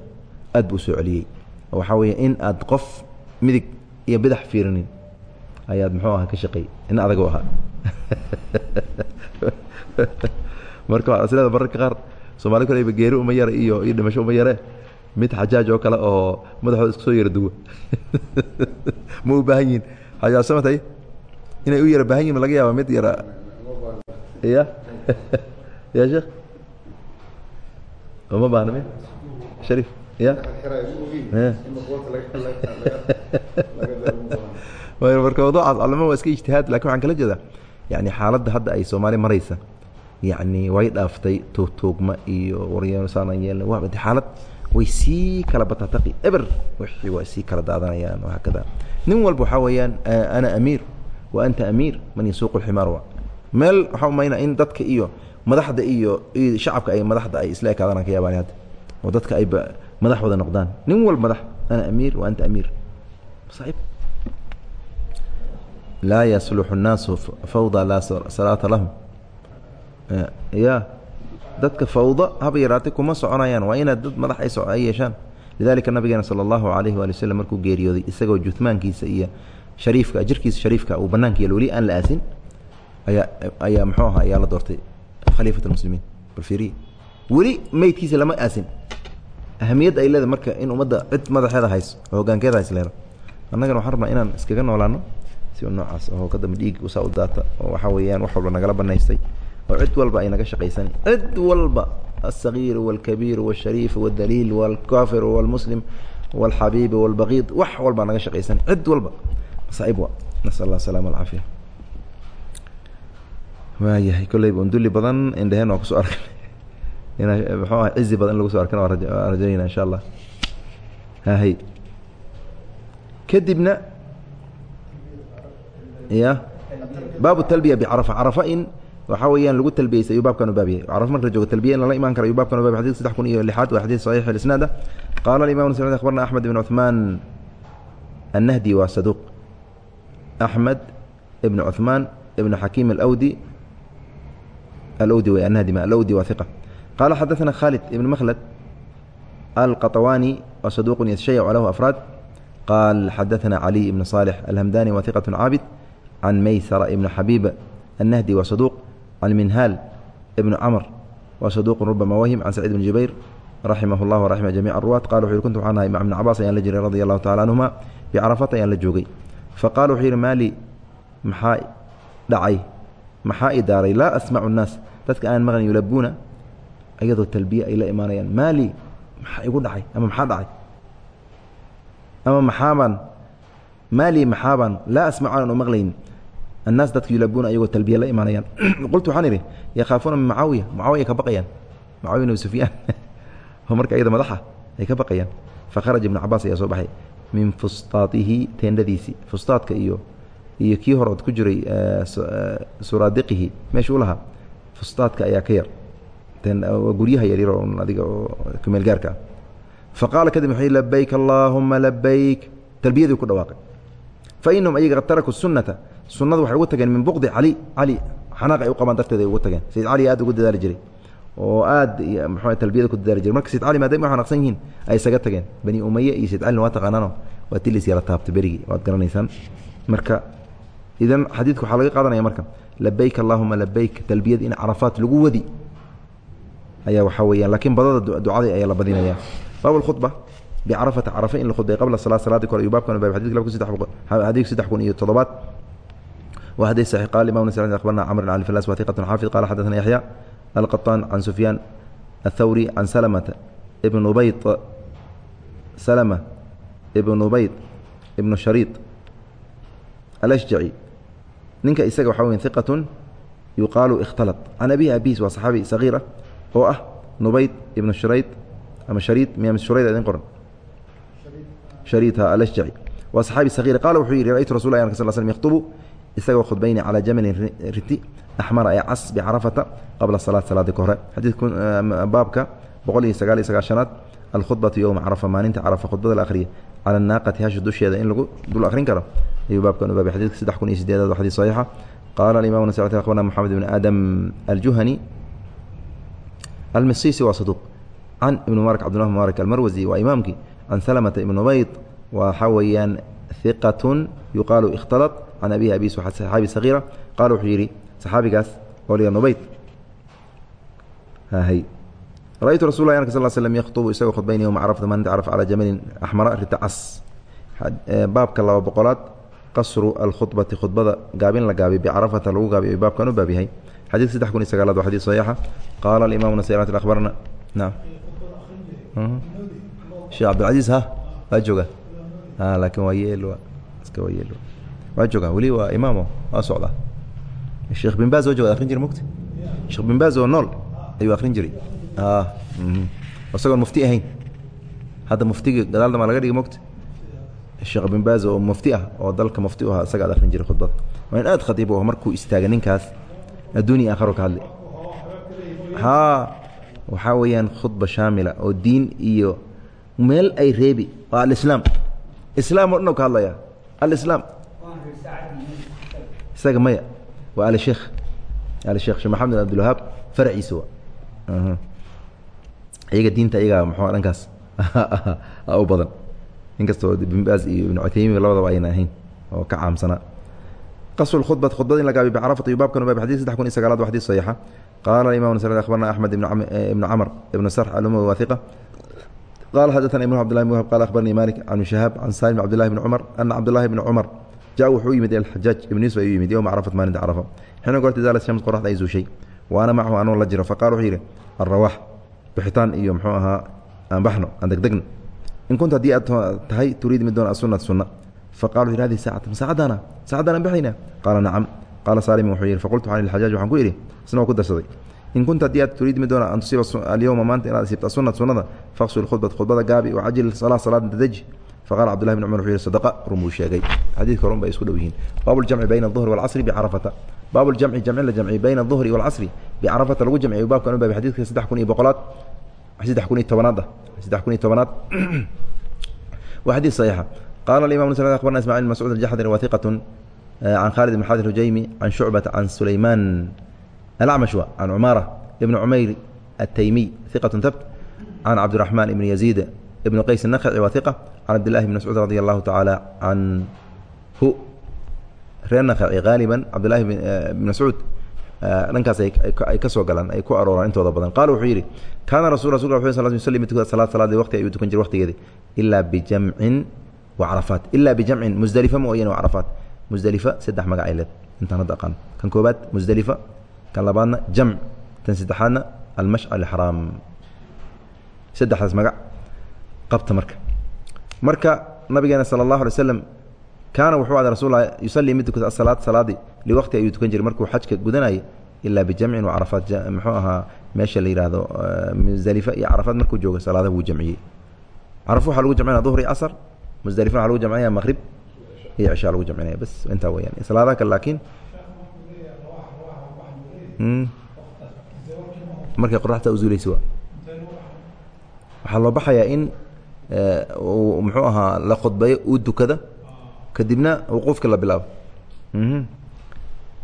aad buu u soo celiyey. Oo waxaa weeye in aad qof midig iyo bidax fiirinin. Ayaad muxuu aha ka shaqeey in adagoo ahaa. Marka aslada mararka qaar soomali koleyba geeri uma yare iyo iyo dhimasho uma yare. Mid xajaaj oo kale oo madaxooda isku soo yara duwa ma u baahan yihiin xajaajsamatay inay u yara baahan yihiin ma laga yaaba mid yara. Ya ya sheekh uma baahna mi sharif marka mawduucaas calama waa iska ijtihaad laakiin waxaan kala jeedaa yani xaaladda hadda ay soomaali maraysa yani way dhaaftay tuugtuugma iyo waryasaanaan yeelna waa de xaalad way sii kala batataqi eber wixii waa sii kala daadanayaan hakada nin walba waxaa weeyaan ana amiir wa anta amiir man yasuuqu lximaar wa meel waxaa umayna in dadka iyo madaxda iyo shacabka ay madaxda ay isla ekaadaan ka yaabaan hadda oo dadka ay madax noqdaan. Nin wal madax ana amiir wa amiir. Aib laa yasluxu الnaasu fawda laa salaata lahum. Eh, ya dadka fawda haba yaraatay kuma soconayaan waa inaad dad madax ay yeeshaan. Lidalika nabigeena sala allahu alayhi waali waslm markuu geeriyooday isagoo juhmaankiisa iyo shariifka jirkiisa shariifka uu banaanka yal weli aan la aasin ayaa ayaa muxuu aha ayaa la doortay khaliifat muslimiin bal fiiriye weli meydkiisa lama aasin ahamiyadda ay leedahay marka in ummadda cid madaxeeda hayso oo hogaankeeda hays leedo annagana waxaan rabnaa inaan iskaga noolaano si noocaas oo kadamba dhiig usaa u daata oo waxaa weeyaan wax walba nagala banaystay oo cid walba ay naga shaqaysani cid walba الصغير والكبير والشhريف والdليل والكافر والمسلم والxaبيب والبغيض wax walba naga shaqaysan cid walba masaaib wa نسأل الله السلام والعافية waayahay kolleyba unduli badan indhaheen waa kusoo arkay mxuah cizi badan in lagu so arkan waa rajaynayna insha allah hahy kadibna ya baabu talbiya bicarafa carafa. In waxaa weeyaan lagu talbiyeysa ayuu baabkan u carafa marka joogo talbiya in lala iman kara ayuu babkan u bab saddex kun iyo lixaad waa xadiid saxiix isnaad qaala imam ibn sacid akhbarna axmed ibn cuثmaan annahdi waa saduuq axmed ibn cuثmaan ibn xakiim alawdi alawdi wey annahdi ma alawdi waa hiqa qaala xadaثna khalid ibn makhlad alqaطwani wa saduq yتshayc lahu afraad qaal xadaثna cali ibn صالح alhamdani wa iqaة caabid can maysara ibn xabiib الnahdi wa saduq can minhaal ibn camr wa saduq rubama wahim can sacيid bn jubayr raximah اllah wraxima jamic ruwaat qala wuxu yhi kuntu waxaan ahay mac ibn cabaas ayaan la jiray radi allahu tacala canhuma bicarafat ayaan la joogay faqala wuxuu yidhi maali maxaa dhacay maxaa i daaray laa asmacu الnaas dadka aan maqlin yulabuuna ayadoo talbiye ay la imaanayaan. Maali maxaa igu dhacay? Ama maxaa dhacay? Ama maxaabaan maali maxaabaan laa asmacu aanan u maqlayn. Annaas dadka yulabuuna ayagoo talbiye la imaanayaan. Qultu waxaan idhi yakhaafuuna min mucaawiya mucaawiya ka baqayaan. Mucaawiya bn sufyaan. Oo marka ayada madaxa ay ka baqayaan. Fakharaja ibnu cabaas ayaa soo baxay. Min fustaatihi teendhadiisii fustaadka iyo iyo kii horood ku jiray suraadiqihi. Meeshuu lahaa? Fustaadka ayaa ka yar guryaha yaryaro adiga oo kumeel gaarka ah. Faqaala kadib wuxuu yihi labayk allaahuma labayk talbiyadii ku dhawaaqay. Fa inahum ayaga qad tarakuu sunnata. Sunnadu waxay ugu tageen min buqdi cali cali xanaaq ay u qabaan darteed ay ugu tageen. Sayid cali aad ugu dadaali jiray. Oo aad mxu talbiyada ku dadaali jiray. Marka sayid cali maadama xanaaqsan yihiin ay isaga tageen. Bani umaye iyo sayid calina waa taqaanaano waa tilis yala taabta berigii waad garanaysaan. Marka idan xadiidka waxaa laga qaadanaya marka labayk allahuma labayk talbiyad in carafaat lagu wadi ayaa waxaa weyaan lakiin badada ducada ayaa la badinaya baab اkhudba bicarafata carafa in la khudbay qabla salaa salaadii kore iyo baabkan bab xadidka xadiidku saddex kun iyo toddobaad wa xadiid saxiix qaala imam nas akhbarna camr bn ali falas wathiqat xaafid qala xadaثna yaxya alqaطaan can sufyaan aلthawri can salamata ibn ubayd salama ibn ubayd ibnu shariid alashjaci ninka isaga waxaa wey iqatun yuqaalu ikhtalط can abihi abis waa saxaabi sagiira oo ah nubayd ibnu shurayd ama shariid miya shurayd idin qoran. Shariidha alashjaci. Waa saxaabi sagiira qaala wuxuu yidhi ra'aytu rasul lah sal slm yaktubu isagoo khudbayni calaa jamalin riti axmara ee cas bicarafata qabla salaat salaadii ka hore. Xadiidku baabka boqol iyo sagaal iyo sagaashanaad alkhudbatu yowma carafa maalinta carafa khudbada la akhriya cala naaqati hasha dusheeda in lagu dul akhrin karo. Ayuu baabkan u baabay. Xadidka saddex kun iyo sideedaad xadiis saxiixa. Qaala alimam nas akhbarna moxamed ibn aadam aljuhani almisisi waa saduuq can ibn mubarak cbdullah mubarak almarwasi waa imaamkii. Can salamata ibn ubayd waxaa weeyaan hiqatun yuqaalu ikhtalad can abihi abis saxaabi sagiira qaala wuxuu yidhi saxaabigaas nubayd. Hy ra-ytu rasul lah sal slm yaktubu isagoo khudbayn yowma carafta maalinta caraf calaa jamalin axmara rita cas baabka laba boqolaad qasru alkhudbati khudbada gaabin la gaabiy bicarafata lagu gaabiy baabkan u baab yahay xadidka saddex kun iyo sagaalaad waa xadid saxiixa. Qaala alimamu nasir akhbarna naam. Sheekh cabdilcaziiz ha? Waa jooga laakiin waa yeel iska waa yeel waa jooga weli waa imaamo waa socda sheekh bin baz oo joga akrin jira mogta sheekh bin baz oo nool ayuu akrin jiray. Isagoon mufti ahayn. Hadda muftiga gadaalda maa laga dhigi mogta sheekh bin baz oo mufti ah oo dalka mufti u ahaa isaga ad akrin jiray khudbad. Waa in aad ah markuu istaaga ninkaas adduuniya aakharo ka hadli. Haa waxaa weeyaan khudba shaamila oo diin iyo meel ay reebi waa alislaam. Islaam o dhan o ka hadlaya alislaam. Isaga maya waa alsheekh alsheekh sheekh maxamed bin abdilwahaab faraciisa wa iyaga diinta iyaga muxua dhankaas? U badan. Inkastoo ibn baaz iyo ibn cuthaymin labadaba ayna ahayn oo ka caamsanaa qasru khudbat khudbada in la gaabiy bicarafata iyo baabkan baab xadid saddex kun iyo sagaalaad wa xadid saxiixa. Qaala imam s akhbarna axmed ibnu camr ibnu sarx aluma wahiqa qala xadana ibn cbdillah bn whab qala akhbarnii malik can shahaab can salim cbdillahi bni cumar ana cabdillahi bni cumar ja wuxuu yimid ilxajaaj ibn yusuf ayuu yimid yowma carafat maalinta carafa. Xina goorta zaalat shams qoraxda ay zuushay wa ana macahu anuu la jiro. Faqala wuxuu yidhi alrawaax bixitaan iyo muxuu ahaa aan baxno aan degdegno. In kunta haddii aad tahay turiid mid doon asunat sunna yhi hadi saacatan saacaddaana saacaddaana baxayna qaala nacam qaala saalimin wuxuu yidhi faqultu can ilxajaaj waxaan ku yidhi isna waa ku darsaday in kunta haddii aad turiid mid doona an tusiiba alyowma maanta inaad asiibta sunat sunnada faqsul khudbat khudbada gaabi wacajil salaa salaada dadeji faqala cbdullahi bn cumar wuxuu yihi sadaqa run buu sheegay xadiidka run bay isku dhow yihiin baabu ljamci bayna aduhri walcasri bicarafata baabu ljamci jamcin la jamciy bayna aduhri walcasri bicarafata lagu jamciyo baabkan u baabay xadidka saddex kun iyo boqolaad saddex kun iyo tobanaad ah saddex kun iyo tobanaad waa xadiid saxiixa qala imam ns abarna ismacil mascuud aljaxdri wathiqat can khalid bn xadir hujaymi can shucbata can sulaymaan alacmash wa can cumaara ibni cumayr ataymiy hiqat tabt can cabdiraxmaan ibni yaziid ibn qays الnakci waa iqa can cabdillahi bn mascuud radi allahu tacaala canhu reer nakci haaliban cabdillahi bn mascuud dhankaas ay ka soo galaan ay ku arooraan intooda badan qaala wuxuu yidhi kaana rasul rasul sl sl salaad salaadii waqti ayuu tukan jiray waqtigeedi ilaa bijamcin wa carafaat ilaa bijamcin musdelifa mooyane wa carafaat musdelifa saddex magac ay leed intaan hadda aqaan kan koobaad musdelifa kan labaadna jamc tan saddexaadna almashcal alxaraam saddexdaas magac qabta marka marka nabigeena sala allahu alay slam kaana wuxuu ada rasul yusalii mid tukada asalaad salaadii liwaqti ayuu tukan jiray markuu xajka gudanayay ilaa bijamcin wacarafaat muxuu ahaa meesha la yihahdo musdelifa iyo carafaad markuu jooga salaadaha wuu jamciyey carafo waxaa lagu jamcinaya duhri casr musdelifana waxa lagu jamcinaya maqrib iyo cishaa lagu jamcinaya bas intaa weyaan salaadaha kale laakiin markay qoraxta usuuleysa wa waxaa loo baxayaa in uu muxuu ahaa la khudbeeyo uu dukada kadibna wuquufka la bilaabo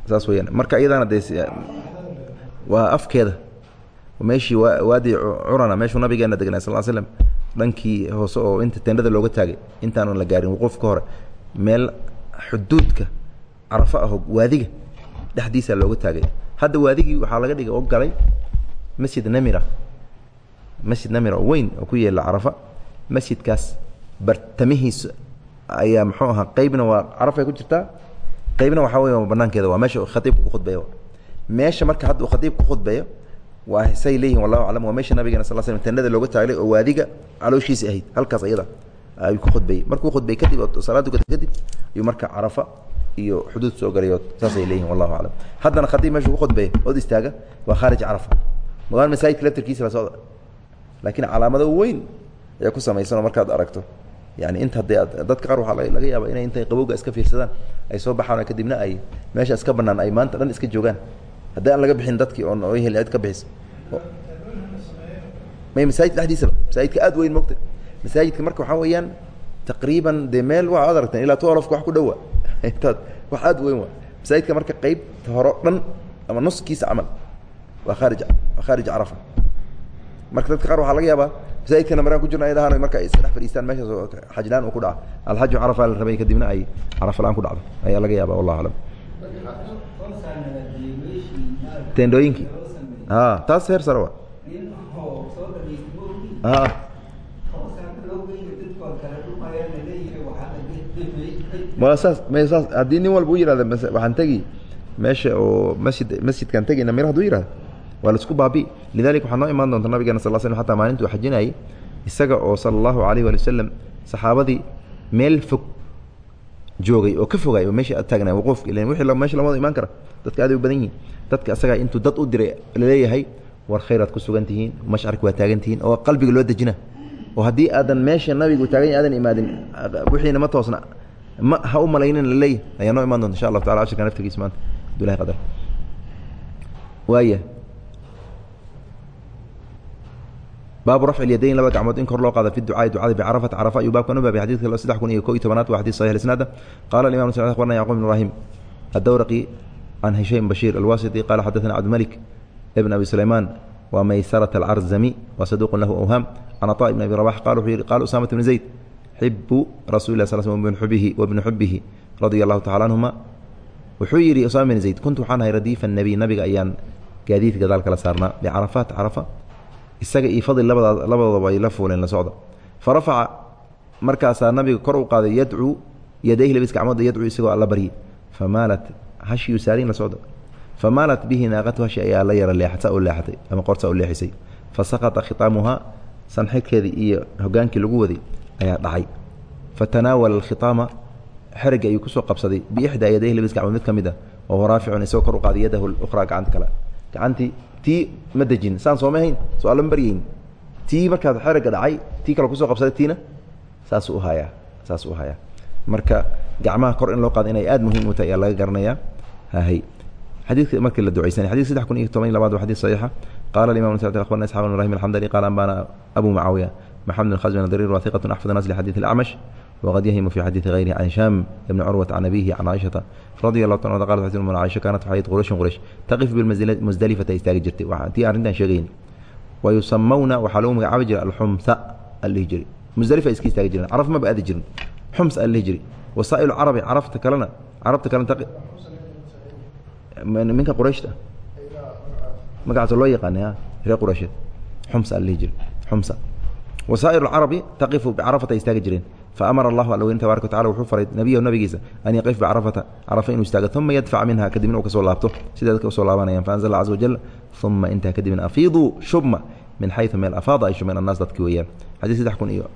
saas weyaan marka iyadana dee waa afkeeda meeshii waadi curana meeshuu nabigeena degnay sal slm dhankii hoose oo inta tendhada looga taagay intaanan la gaarin wuquufka hore meel xuduudka carafo aho waadiga dhexdiisaa looga taagay. Hadda waadigii waxaa laga dhigay oo galay masjid namira masjid namira oo weyn oo ku yeela carafa masjidkaas bartamihiisa ayaa muxuu ahaa qeybna waa carafay ku jirtaa qeybna waxaa wey banaankeeda waa meesha khaiibka ku khudbeeyo. Meesha marka hadda uu khaiibka kukhudbeeyo waa say leeyihiin wallahu aclam waa meesha nabigeena sal slam tendhada looga taaglay oo waadiga calooshiisa ahayd. Halkaas ayada ayuu ku khudbeeyey markuu khudbey kadib oo salaad tukata kadib ayuu marka carafa iyo xuduud soo galay oo saasay leeyihiin wallahu aclam haddana khadiib meeshu ku khudbeeya ood istaaga waa khaarij carafa. Magaan masaajidka laftarkiisa la socda. Laakiin calaamado weyn ayaa ku samaysanoo markaad aragto. Yani inta hadday dadka qaar waxaa laga yaaba inay intay qabowga iska fiirsadaan ay soo baxaan kadibna ay meesha iska banaan ay maanta dhan iska joogaan haddii aan laga bixin dadkii oon hel cid ka bixis may masaajid dhexdiisaba masaajidka aad weyn mogta masaajidka marka waxaa weeyaan taqriiban dee meel waa ad aragteen ilaa tualofka wax ku dhowa intaad wax aad weyn waa. Masaajidka marka qeybta horo dhan ama nuskiisa camal waa khaarij waa khaarij carafa. Marka dadka qaar waxaa laga yaabaa masaajidkana markaan ku jirna ay dhahaan marka dhex fadhiistaan meeshaas xajlaan uu ku dhaca. Alxaju carafa la rabay kadibna ay carafa la'aan ku dhacdo. Ayaa laga yaaba wallahu aclam tendooyinkii a taas heer saas haddii nin walba u yihahda waxaan tegi meesha oo masjid masjidkaan tegayna mir haduu yihahda waa la isku baabi lidalika waxaa noo imaan doonta nabigeena sal slam xataa maalintuu xajinayay isaga oo sala allahu alayh waali wasalam saxaabadii meel fog joogay oo ka fogay oo meesha taagna wuquufka ilan wixii meesha lamada imaan kara dadka aad u badan yihiin dadka asagaa intuu dad u diray la leeyahay war khayraad ku sugan tihiin mashcarka waa taagan tihiin oo qalbiga loo dejina. Oo haddii aadan meesha nabigu taagan aadan imaadin wixiina ma toosna ma ha u malaynin laleeyahy ayaa noo imaan doonta insha allahu tacala ashirka naftigiisa maanta. Abdullahi qadar. Waaya baabu rafci اlyadayn laba gacmood in kor loo qaado fi ducaai ducada bicarafat carafa ayuu baabkan u baabay xadidka saddex kun iyo ko iyo tobanaad waa xadis saxix isnaada qala imam muslim akhbarna yacqub bn ibrahim addawraqi can hishaym bashiir alwasiti qala xadaثana cabdimalik ibn abi sulayman wa maysarat alcarzami wa saduq lahu awham can aطa ibn abi rabax qala wuxuu yihi qala usamat bn zayd xibu rasuli lah sal slm xubihi wabni xubihi radia allahu tacala canhuma wuxuu yidhi usama bin zayd kuntu waxaan ahay radiifa nebiy nabiga ayaan gaadiid gadaal kala saarnaa bicarafaat carafa isaga iyo fadli labadaa labadoodaba ay la fuuleen la socda fa rafaca markaasaa nabiga kor u qaaday yadcuu yadayhi labis gacmooda yadcuu isagoo alla baryi famaalat hashiyuu saariin la socda famaalat bihi naaqatu hashi ayaa la yara leexata u leexatay ama qorsa u leexisay. Fa sakata khitaamuhaa sanxidkeedii iyo hogaankii lagu waday ayaa dhacay. Fatanaawala alkhitaama xerigga ayuu ku soo qabsaday. Biixdaa yadayhi labis gacmood mid ka mid ah wahuwa raaficun isagoo kor u qaaday yadahu ukhraa gacanta kale. Gacantii tii ma dejin. Saan sooma hayn so alla ma baryeyn tii markaad xerigga dhacay tii kale ku soo qabsaday tiina? Saasuu uhayaa saasuu uhayaa marka gacmaha kor in loo qaado inay aad muhiim u tahay ayaa laga garanayaa hahay xadiidka markii la ducaysanay xadidka saddex kun iyo toban labaad waa xadid saxiixa. Qala imam akhbarna isxaq bn ibrahim alxamdali qala ambana abu mucaawiya maxamed bn khazm darir wa hiqat axfad nas lixadid alacmash wqad yahimu fi xadiidi hayrihi can shaam ibni curwata can abihi can caaishata radi allahu ta qala umna caaisha kaanat waxayd qurayshin quraysh taqifu bilmusdelifata istaagi jirtay. Tii arrintan sheegayn wa yusamawna waxaa lagu magacaabi jiray alxumsa aldhihi jiray musdelifa iska istaagi jiren caraf maba wasaa'ilu carabi carafta kalena carabta kalena minka qurayshta magacaas loo yaqaanay reer quraysheed xumsa aldhihi jiray xumsa. Wasaa'iru alcarabi taqifu bicarafata istaagi jireen. Faamara allahu alweyn tabaraka watacala wuxuu faray nebiyahu nabigiisa an yaqif bicarafata carafa inuu istaago uma yadfac minha kadibna uu ka soo laabto. Sida dadka u soo laabanayaan faanzala caza wajal uma intaa kadibna afiiduu shubma min xayu meel afaada ay shumeen annaas dadki weeyaan. Xadii saddex kun iyo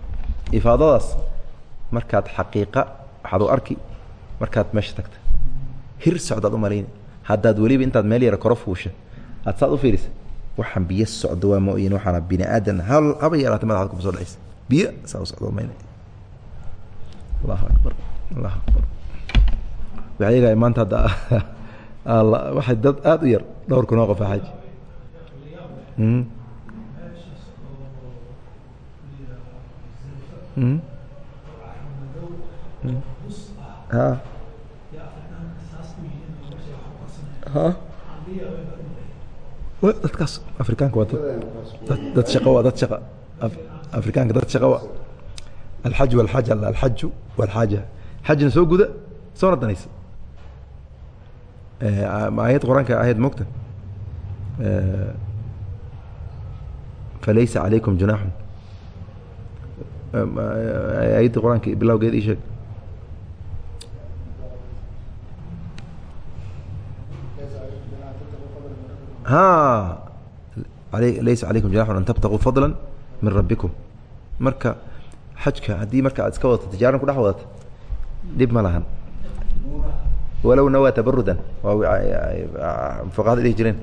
ifaadadaas markaad xaqiiqa waxaad u arki markaad meesha tagta. Hir socdaad u malayna haddaad weliba intaad meel yara koro fuusha aad saad u fiirisa waxaan biyo socdo waa mooyin waxaana bini aadan hal haba yaraata madaxaad kuma soo dhacaysa. Biyo saa u socdo mayna allahu akbar allahu akbar. Waxay egahay maanta hadda waxay dad aada u yar dhowr kunoo qofa xaaji. A dadkaas afrikaanka waa dad shaqa waa dad shaqa afrikaanka dad shaqa waa. Alxaj walxaaja alxaju walxaaja xajna soo guda soona danaysa aayad qur'aanka ahayd mogta falaysa calaykum junaaxun ayaddii qur'aanka bilowgeed ii sheeg ha laysa calaykum junaaxun an tabtaquu fadla min rabbikum marka xajka haddii marka aad iska wadato tijaaran ku dhex wadato dhib ma lahan walow nawaa tabarudan fuqahada dhihi jireen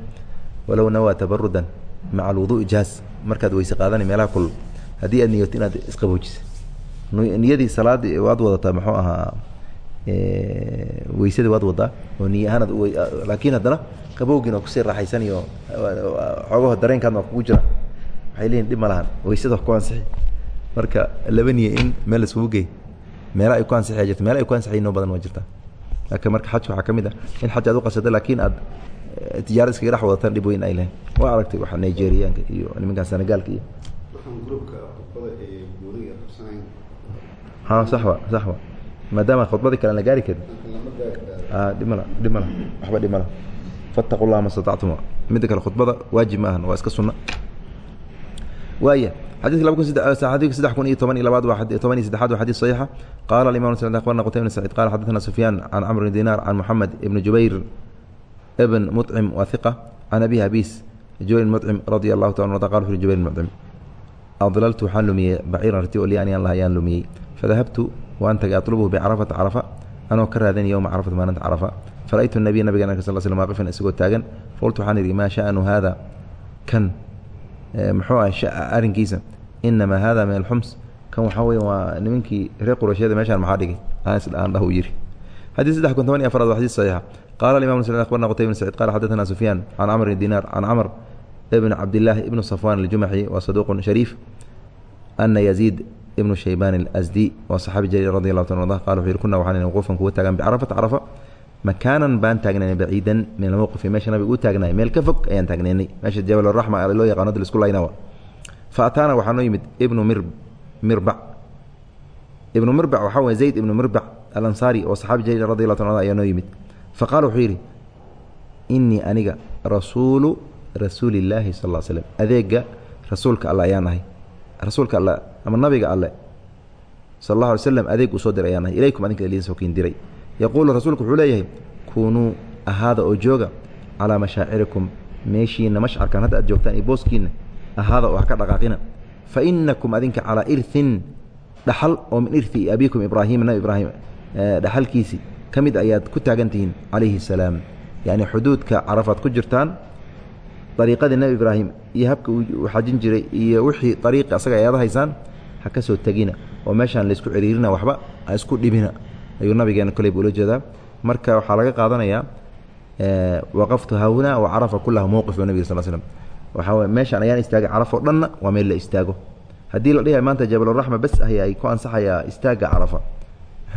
walow nawaa tabarudan maca alwuduءi jaaz markaad weyse qaadana meelaha kul haddii aad niyoto inaad isqaboojisa niyadii salaadii waad wadataa muxuu ahaa weysadii waad wadaa oo niy ahaan laakiin haddana qabowgiin oo ku sii raaxaysaniyo xoogaho dareenkaadna waa kugu jira waxay leeyihiin dhib ma lahan weysada ku ansixi. Marka laba niye in meel laiskugu gey meela ay ku ansixaya jirta meela ay ku ansixay inoo badan waa jirta laakiin marka xajka waxaa ka mid ah in xaj aad u qasada laakiin aad tijaara iskaga dhex wadataan dhib weyn ay lehayn waa aragtay waxa nigeriyaanka iyo nimankan senegaalka iyo ha sax wa sax wa maadaama khudbadii kale la gaari karin. Ah, dhimala waba dhimala. Fataqu llaha ma statactuma midda kale khudbada waajib ma ahan waa iska sunna. Waaya xadidka laba kun ah, xadidka saddex kun iyo toban iyo labaad waa toban iyo saddexaad waa xadiis saxiixa. Qaala alimam sn akhbarna qutay bn saciid qala xadathna sufyaan can camr bn dinaar can moxamed ibni jubayr ibn mucim wa hiqa can abi habis jubayr mucim radia allahu taala arda qala wuxu jubayr mucim adlaltu waxaan lumiyey baciiran rati oli an yaan laha ayaan lumiyey. Fadahabtu waan tagay atlubhu bicarafata carafa anoo ka raadin yowma carafata maalinta carafa fara'aytu nabiya nabigan arka sal sl waaqifan isagoo taagan. Faqultu waxaan idhi maa sha'nu haada kan muxuu ah arrinkiisa inamaa hada min alxums kan waxaa weya waa nimankii reer qurashyada meeshaan maxaa dhigay? Aan dhah u yidhi xadii saddex kun toban iyo afraad waa xadis saxiixa. Qaala alimam muslim akhbarna qutayb bn saciid qala xadathana sufyaan can camr bn dinaar can camr ibn cabdillaahi ibnu safwan aljumaxi waa saduuqun shariif ana yaziid ibnu shaybaan alasdi waa saxaabi jaliil radi allahu ta qala wuxu yihi kuna waxaan wquufan kuwa taagan bicarafata carafa makaanan baan taagnaynay baciidan min almowqifi meesha nabiga u taagnaay meel ka fog ayaan taagnaynay. Meesha jabal araxma loo yaqaano dal isku laynawa fa ataana waxaa noo yimid ibnu mir mirbac ibnu mirbac waxaa weye zayd ibnu mirbac alansaari oo saxaabi jaliil radi allah ta ayaa noo yimid. Fa qaala wuxuu yidhi innii aniga rasuulu rasuuli illaahi sal slm adeega rasuulka alle ayaan ahay rasuulka alle ama nabiga alle sal allah alay slam adeeg uu soo diray ayaan ahay ilaykum adinka idiin soo kiin diray. Yaquulu rasuulku wuxuu leeyahay kuunuu ahaada oo jooga calaa mashaacirikum meeshiina mashcarkan hadda aad joogtaan iyo booskiinna ahaada oo ha ka dhaqaaqina. Fa inakum adinka calaa irin dhaxal oo min iri abiikum ibraahima nabi ibraahim dhaxalkiisii ka mid ayaad ku taagan tihiin calayhi salaam. Yacni xuduudka carafaad ku jirtaan ariiqadii nebi ibraahim iyo habka uu xajin jiray iyo wixii ariiqi asaga ayaad haysaan ha ka soo tegina oo meeshaan laysku ciriirina waxba ha isku dhibina ayuu nabigeena koley buu ula jeedaa. Marka waxaa laga qaadanayaa waqaftu haahunaa wa carafa kullaha mowqif ba nabig sal slm waxaa wey meeshaan ayaan istaagay carafo dhanna waa meel la istaago. Haddii la dhihay maanta jabaluraxma bes ahy ay ku ansaxayaa istaagga carafa.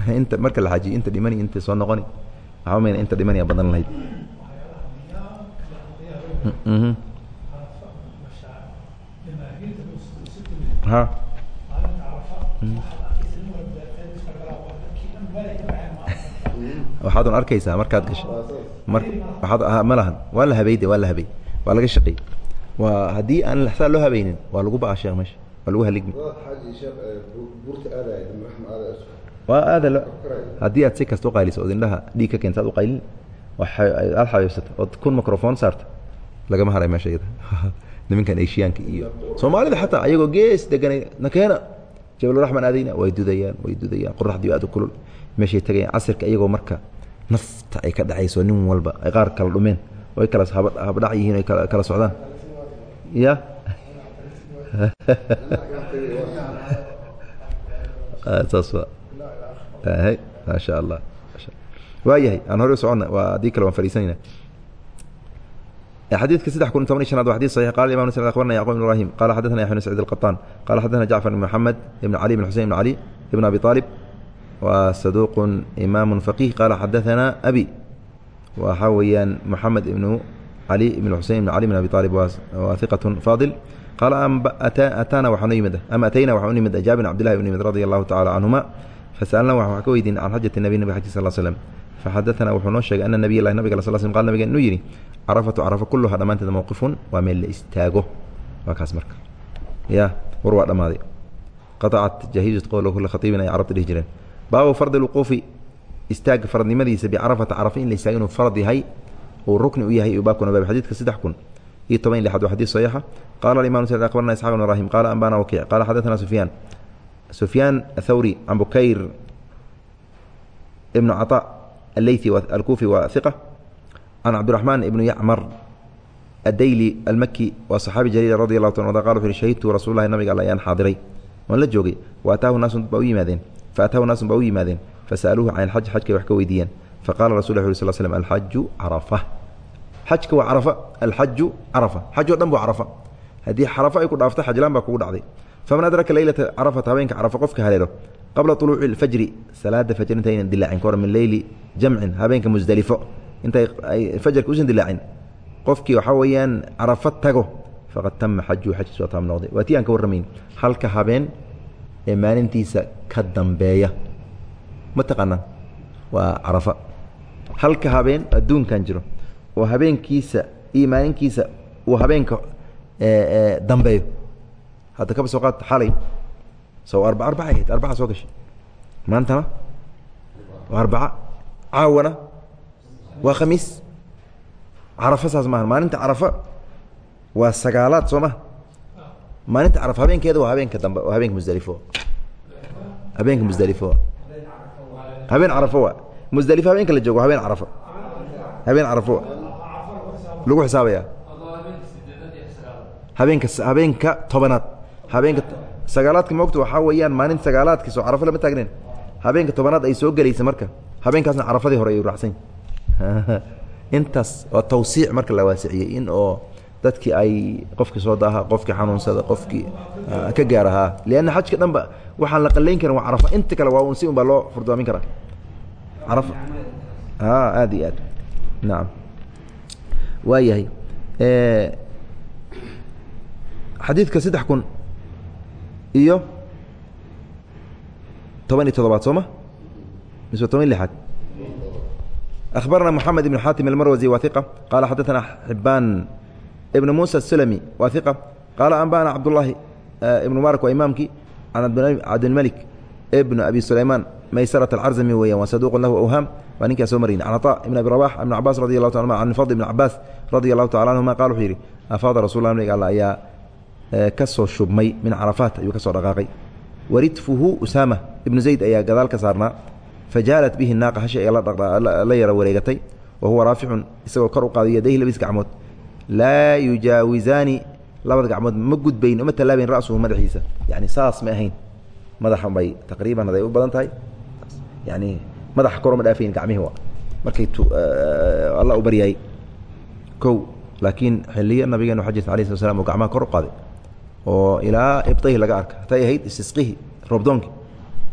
Inta marka la xajiyo inta dhimani inta soo noqoni. Waxaa mayna inta dhimaniya badan lahayd ha? Waxaadun arkaysaa markaad gasho. Mar waaad ma lahan. Waa la habeyde waa la habey waa laga shaqey waa haddii aan saa loo habeynin waa lagu baa sheekh meesha waa lagu haligmi waa aada haddii aad si kasta uqayliso od indhaha dhiig ka keenta ad uqaylin aad xabeebsato ood kun microphone saarta lagama haray meesha iyada. Nimankan eshiyaanka iyo soomaalida xataa ayagoo gees deganay nakeena jabaluraxman aadayna way dudayaan way dudayaan qoraxdii aad u kulul. Meeshay tagayaan casirka iyagoo marka nafta ay ka dhacayso nin walba ay qaar kala dhumeen oo ay kala habdhac yihiin ay kala socdaan. Ya? Saas wa maasha allah waayahay aan hore u soconna waa haddii kale waan fariisanayna xadيثka سدح kun toban شhanaad wa xadيث صحيح qال imam مسلم أخبرna يعقوب بن إبراهيم قال xدثنا يحيى بن سعيد القطان قال xدثنا جعفر بن محمد بن علي بن حuسين بن علي بن أبي طالب wa صدوq إmام فقيه قال xدثنا أbي waxaa weeyaan moxamed ibnu cali ibn xusein ibn cali bn abi aalib waa iqatun faadil qaala ataana waxaa noo yimid ama atayna waxaa u nimid jaabir cabdillahi ibn yimid radia allahu tacala canhuma fasalna waxaa ka weydiin can xajati nabi nabig xajki sal slm faxadaana wuxuu noo sheegay ana nabiy lahi nabig sl sl qal nabiga inuu yidhi carafatu carafa kulluhaa dhammaanteed mowqifun waa meel la istaago. Waa kaas marka. Ya war waa dhammaaday. Qaacat jahiizat qowla kulla khaiibin ay carabta dhihi jireen. Baabu fardi lwuquufi istaaga faradnimadiisa bicarafata carafa in la istaaga inuu farad yahay uu rukni u yahay iyo baabkuna baab xadiidka saddex kun iyo toban iyo lixad waa xadiis saxiixa. Qala alimamu sal akhbarana isxaq ibn ibrahim qala anbana wakiic qala xadathana sufyaan. Sufyaan athawri can bukayr ibnu caطa aleythi alkuufi wa hiqa can cabdiraxmaan ibnu yacmar addayli almaki waa saxaabi jaliil radi allahu ta wuxu uhi shahidtu rasuul lahi nabiga all ayaan xaadiray waan la joogay wa ataahu naasun baa u yimaadeen fa ataahu naasun baa u yimaadeen fasa'aluuhu can ilxaj xajkay wax ka weydiiyeen faqala rasul uri sl slm alxaju carafa xajka waa carafa alxaju carafa xaj o dhan bu carafa haddii xarafa ay ku dhaafto xajlaan baa kugu dhacday faman adraka leylata carafata habeenka carafa qofka haleelo qabla طuluuci اlfajri salaada fajr intaynan dilaacin ka hor min leyli jamcin habeenka musdelifo intay ay fajarka usan dilaacin qofkii waxaa weeyaan carafa tago faqad tama xaju xajkiis waa taam noqday. Waa tii aan ka warramayn. Halka habeen ee maalintiisa ka dambeeya. Ma taqaanaa waa carafa halka habeen adduunkan jiro oo habeenkiisa iyo maalinkiisa uu habeenka dambeeyo. Hadda kaba soo qaad xalay so arba arbaca ahayd arbaca soo gashay maantana arbaca caawana waa khamiis. Carafa saas maaha maalinta carafa waa sagaalaad soo maha maalinta carafa habeenkeeda waa habeenka dambe habeenka musdelifo habeenka musdelifo habeen carafo waa. Musdelifo habeenka la joogo habeen carafa. Habeen carafo lagu xisaabaya habeenka habeenka tobanaad. Habeenka sagaalaadka moogta waxaa weeyaan maalin sagaalaadki soo carafo lama taagneen habeenka tobanaad ay soo gelaysa marka. Habeenkaasna carafadii hore ay raacsan intaas waa tawsiic marka la waasiciyey in oo dadkii ay qofkii soo daaha qofkii xanuunsada qofkii ka gaar ahaa. Lianna xajka dhan ba waxaan la qalayn karin waa carafa. Inta kale waa un si un baa loo furdaamin karaa. Carafa. Aad iyo aad. Nacam waa yahay. Xadiidka saddex kun iyo toban iyo todobaad sooma mise toban lixaad أخبرنا محمد بن حاتم المروزي وثقة قال حدثنا حبان ابن موسى السلمي وثقة قال أنبانا عبد الله ابن مبارك وإمامك عن عبد الملك ابن أبي سليمان ميسرة العرزمي ويا وصدوق له أوهام وأنك سومرين عن عطاء بن أبي رواح ابن عباس رضي الله تعالى عن فضل بن عباس رضي الله تعالى عنهما قالوا حيري أفاض رسول الله قال يا كسو شبمي من عرفات أيو كسو رقاقي وردفه أسامة ابن زيد أيا قذال كسارنا fajaalat bihi naaqa hasha ee la yaro wareegatay wa huwa raaficun isagoo kor u qaaday yadayhi labadiis gacmood. Laa yujaawisaani labada gacmood ma gudbayn uma tallaabayn ra'suhu madaxiisa. Yani saas ma ahayn. Madaxa bay taqriiban haday u badan tahay. Yani madaxa kor uma dhaafayn gacmihi wa markay alla u baryaayey kow laakiin xiliyo nabigeenu waxaa jirta alayh slat slam oo gacmaha kor u qaaday oo ilaa ibtayhi laga arka. Hatay ahayd istisqihi roobdoonki.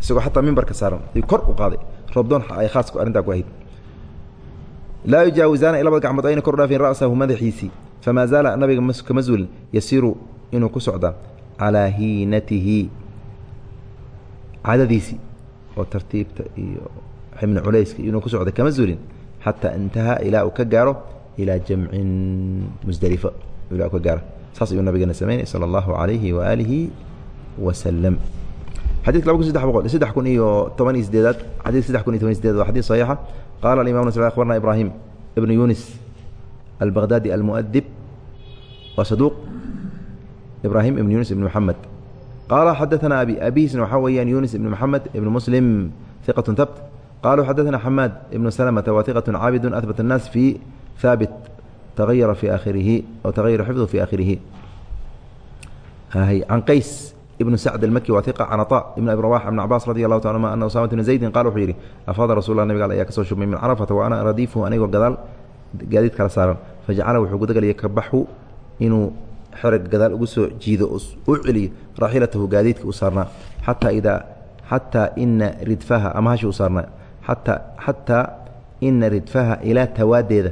Isagoo xataa mimbarka saaran ayuu kor u qaaday roobdoon ay khaas arrintaa ku ahayd. Laa yujaawisaana labada gacmood ayna kor dhaafin ra'sahu madaxiisii famaa zaala nabiga kama zuulin yasiiru inuu ku socda calaa hiinatihi. Cadadiisii oo tartiibta iyo xibni culayska inuu ku socda kama zuulin xataa intahaa ilaa uu ka gaaro ilaa jamcin musdelifo ilaa uu ka gaaro. Saas ayuu nabigeena samaynay sala allahu calayhi waaalihi wasalam xadidka laba kun saddex boqol saddex kun iyo toban iyo sideedaad xadidka saddex kun iyo toban iyo sideedaad waa saxiixa. Qaala alimam nasl akhbarna ibraahim ibnu yunis albaqhdadi almuadib waa saduuq ibraahim ibnu yunis ibnu maxamed qaala xadaana abi abihiisna waxaa weeyaan yunis ibnu maxamed ibnu muslim hiqatun tabt qaluu xadaana xamaad ibnu salamata waa hiqatun caabidun ahbat annaas fi haabit taayara fi aakhirihi o tagayara xifduhu fi aakhirihi. An qays ibn sacd almaki waa iqa can aطa ibn abi rawax ibn cabaas radi allahu taala anuma ana usaama bn zaydin qal wuxuu yidhi afada rasulla nabigaal ayaa ka soo shubmay min carafata wa ana radiifuhu anigoo gadaal gaadiid kala saaran. Fajacala wuxuu gudageliyay kabaxu inuu xerag gadaal ugu soo jiido u celiyo raaxilatahu gaadiidka u saarnaa. Xataa idaa xataa ina ridfaha ama hashi u saarnaa. Ata xataa ina ridfaha ilaa tawaadeeda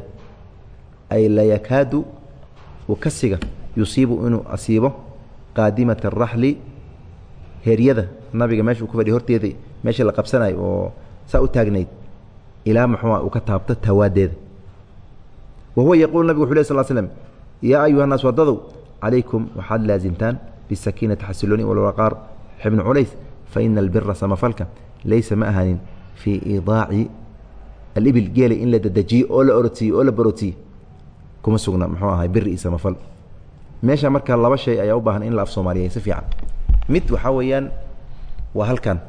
ay layakaadu ukasiga yusiibu inuu asiibo qaadimata raxli heryada nabiga meesha ku fadhiy horteeda meesha la qabsanayo oo saa u taagnayd ilaa muxuua uu ka taabto tawaadeeda wa huwa yaquulu nabigu wuxu leh sal slm yaa ayuha naas wadadow calaykum waxaad laasimtaan bisakiinati xasilooni walwaqaar xibnu culays fa ina albira samafalka laysa ma ahanin fii idaaci alibil geela in la dedejiyo oo la orodsiiyo oo la barootiye kuma sugna muxuu ahay biri iyo samafal. Meesha marka laba shay ayaa u baahan in la af soomaaliyay si fiican mid waxaa weeyaan waa halkan.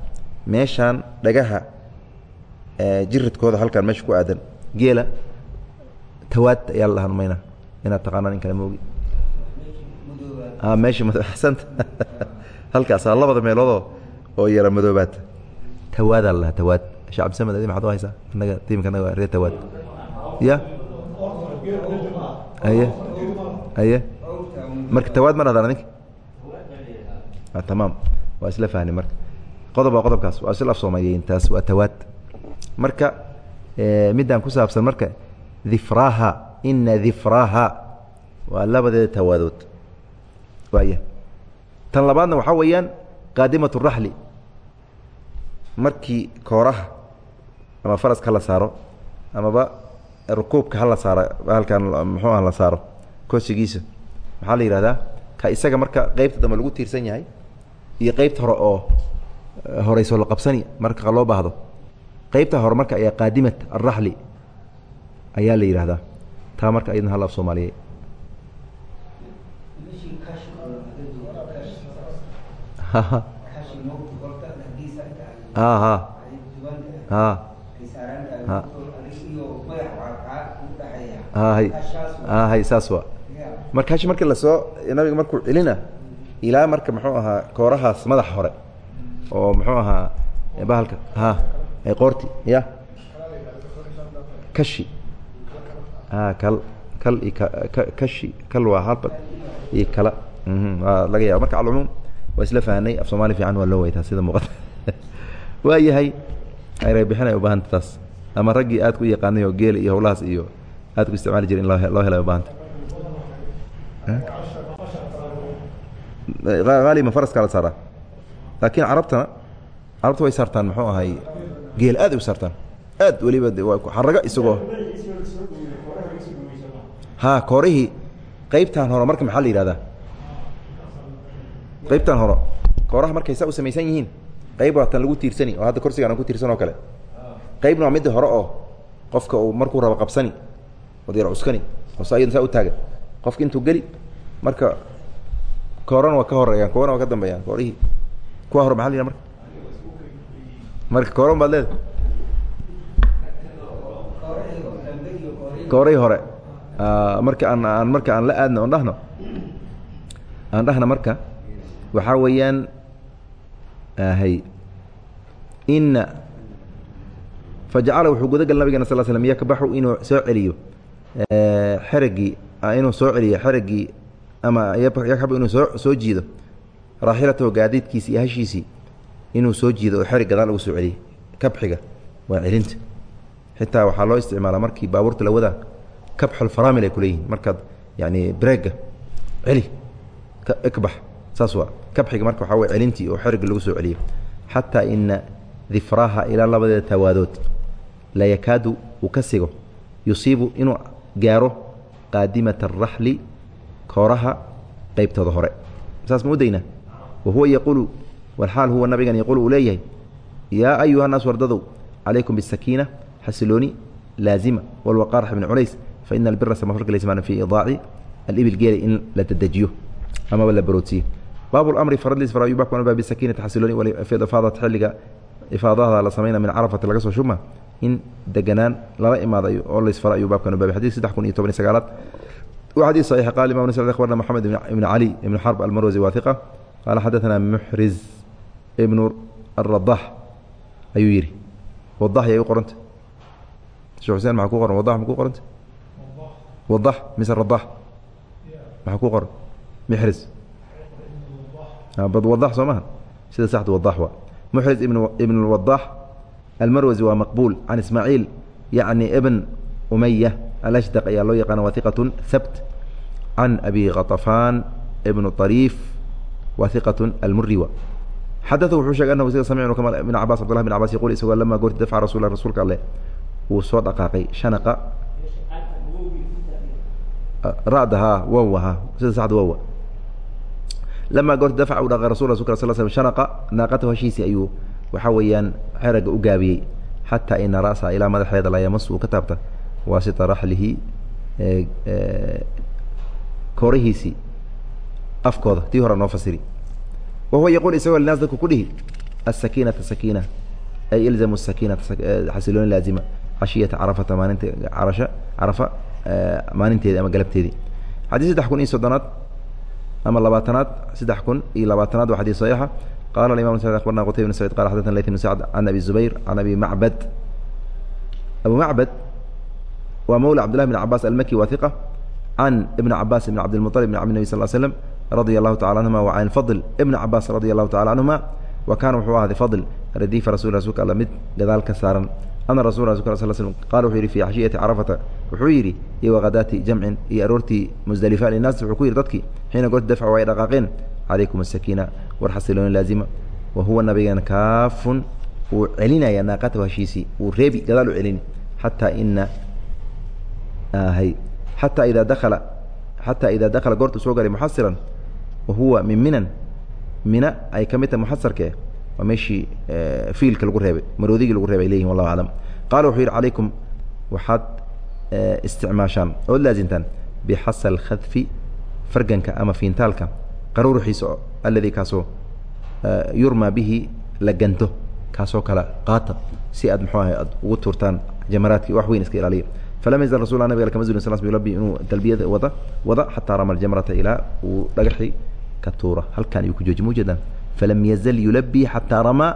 Meeshaan dhagaha jiridkooda halkan meesha ku aadan. Geela tawaad ayaa la dhahan mayna. Inaad taqaanaan in kale moogi meesha madasanta halkaasa labada meeloodoo oo yara madoobaad. Tawaadaa la dhaha tawaad. Shee cabdisamed adi maxad u haysaa? Inaga tiimka anaga waa reer tawaad. Ya? Aye aye marka tawaad ma dhahdaan adinka tamaam waa isla fahni marka. Qodob waa qodobkaas. Waa isla af soomaaliyeyn taas waa tawaad marka midaan ku saabsan marka difraaha ina difraaha waa labadeeda tawaadood. Waaya tan labaadna waxaa weeyaan qaadimat raxli. Markii kooraha ama faraska hala saaro amaba rukuubka hala saaro halkan muxuu ah la saaro koosigiisa. Maxaa la yihahdaa ka isaga marka qeybta dambe lagu tiirsan yahay iyo qeybta hore oo horeyso la qabsani marka loo baahdo qeybta hore marka ayaa qaadimat araxli ayaa la yidhahdaa taa marka ayadna hal af soomaaliye saas wa marka hashi markii la soo nabiga markuu celina ilaa marka muxuu ahaa koorahaas madaxa hore. Oo muxuu ahaa bahalka ha qoorti ya. Kashi. Kal kal kashi kal waa halbad iyo kala. Waa laga yaba marka alcumuum waa isla fahanay af soomaali fiican waa loo weytaa sida muuqata. Waa yahay aybixinay ubahanta taas. Ama raggii aad ku yaqaanay oo geela iyo hawlahaas iyo aad ku isticmaali jira in loo helay ubahanta haaliban faraska la saaraa laakiin carabtana carabta way saartaan muxuu ahay geel aad u saartaan aad weliba xaraga isagoo ha koorihii qeybtan hore marka maxaa la yihahdaa qeybtan hore kooraha markay saa u samaysan yihiin qayb waa tan lagu tiirsani oo hadda korsigaan ku tiirsan oo kale qaybna waa midda hore oo qofka uu markuu rabo qabsani od yar cuskani oo sa ayadna saa u taagan qofka intuu geli marka koorana waa ka horeeyaan kuwana waa ka dambeeyaan koorihii. Kuwa hore maxa la marka? Marka kooran baad leedahay. Kooray hore marka aan aan marka aan la aadno on dhahno aan dhahna marka waxaa weeyaan hay ina fajacala wuxuu gudagal nabigana sal slm yakbaxu inuu soo celiyo xerigii inuu soo celiyo xerigii ama yakbaxu inuu soo soo jiido. Raaxilatahu gaadiidkiisi hashiisii inuu soo jiido oo xerig gadaal ugu soo celiyey kabxiga waa celinta. Xitaa waxaa loo isticmaala markii baabuurta la wadaa kabxulfaramil ay kuleeyihin markaad yani breega celi ikbax saas waa. Kabxiga marka waxaa wey celintii oo xeriga lagu soo celiyey xataa ina difraaha ilaa labadeeda tawaadood la yakaadu uu ka sigo yusiibu inuu gaaro qaadimata araxli kooraha qeybtooda hore. Saas ma u daynaa wa huwa yaquulu walxaal huwa nabigan yaquulu uu leeyahay yaa ayuha naas wardadow calaykum bisakiina xasilooni laazima walwaqaar xibni culays fa ina albira samafalka laysmaana fii idaaci alibil geela in la dadejiyo amaba la barootiyo. Baabu lamri faradliis fara yubaa kuna bisakiinati xasilooni ifaadata xilliga ifaadahda la samayna min carafati laga soo shuma in deganaan lala imaadayo oo laysfara ayuu baabkan baabay xadid saddex kun iyo toban iyo sagaalaad wa xadiid saxiix qaal imam nasr akhbarna moxamed ibn cali ibn xarb almarwasi wathiqa qaala xadaثana muxriz ibnu aradax ayuu yidhi. Wadax yay u qoranta shekh xuseen maxaa ku qoran? Wadax ma ku qoranta wadax mise radax maxaa ku qoran? Mixriz bad wadax soo maha sida saxda wadax waa. Muxriz ibn ibn wadax alashdaq ayaa loo yaqaana wa hiqatun habt can abi khatafaan ibnu طariif wa hiqatun almuriwa xadau wuxuu shegay anhu isaga samicnu ibn cabas abdullah bin cabas yaqul isagoo lama goorti dafca rasul rasuulka alleh uu soo dhaqaaqay shanaqa ra'da haa wawa ha sida saxda wawa lamaa goorti dafca u dhaqay rasul rasulka sal slam shanaqa naaqatahu heshiisii ayuu waxaa weeyaan xeraga u gaabiyey xataa ina ra'sa ilaa madaxeeda la yamas uu ka taabta waasita raxlihi koorihiisii afkooda tii hore noo fasiri. Wahuwa yaquul isagoo linaas dadku ku dhihi asakiinata sakiina ay ilzamu sakiinata xasilooni laazima cashiyata carafata maalinta carasha carafa maalinteedi ama galabteedii xadii saddex kun iyo soddonaad ama labaatanaad saddex kun iyo labaatanaad waa xadii saxiixa. Qala imam abarna qutayb bn sacid qala xadana layt bn sacd can abi zubayr can abi macbad abu macbad waa mawla cabd llahi bn cabaas almaki wa hiqa can ibn cabaas ibn cabdilmuطalib bn cabd nebi sal slm radia allahu tacala anhuma wa can fadl ibn cabaas radia allahu tacala canhuma wa kaana wuxuu ahaaday fadl radiifa rasul rasulka alla mid gadaal ka saaran ana rasul rasulka sal slm qala wuxuu yidhi fi xashiyati carafata wuxuu yidhi iyo waqadaati jamcin iyo aroortii musdalifa linaas wuxuu ku yidhi dadkii xiina goorti dafca waa ay dhaqaaqeen. Calaykum asakiina war xasilooni laazima. Wa huwa nabigeena kaafun wuu celinaya naaqatahu heshiisii wuu reebi gadaal u celini xataa ina hay xataa idaa dakala xataa idaa dakala goortu soo galay muxasiran wa huwa min minan mina ay ka mid tahay muxasarkee waa meeshii fiilka lagu reebay maroodigii lagu reebay ay leyihin wallahu aclam. Qaala wuxuu yidhi calaykum waxaad isticmaashaan ood laazintaan bixasa alkhadfi farganka ama fiintaalka qaruuruxiisa alladii kaasoo yurmaa bihi la ganto kaasoo kale qaata si aad muxuu ahay aad ugu tuurtaan jamaraadkii wax weyn iska ilaaliya falam yazal rasul nabig kama zulin sal yulabi inuu talbiyada wada wada xataa rama aljamrata ilaa uu dhagaxii ka tuura halkan ayuu ku jooji ma ujeedaan falam yazal yulabi xataa ramaa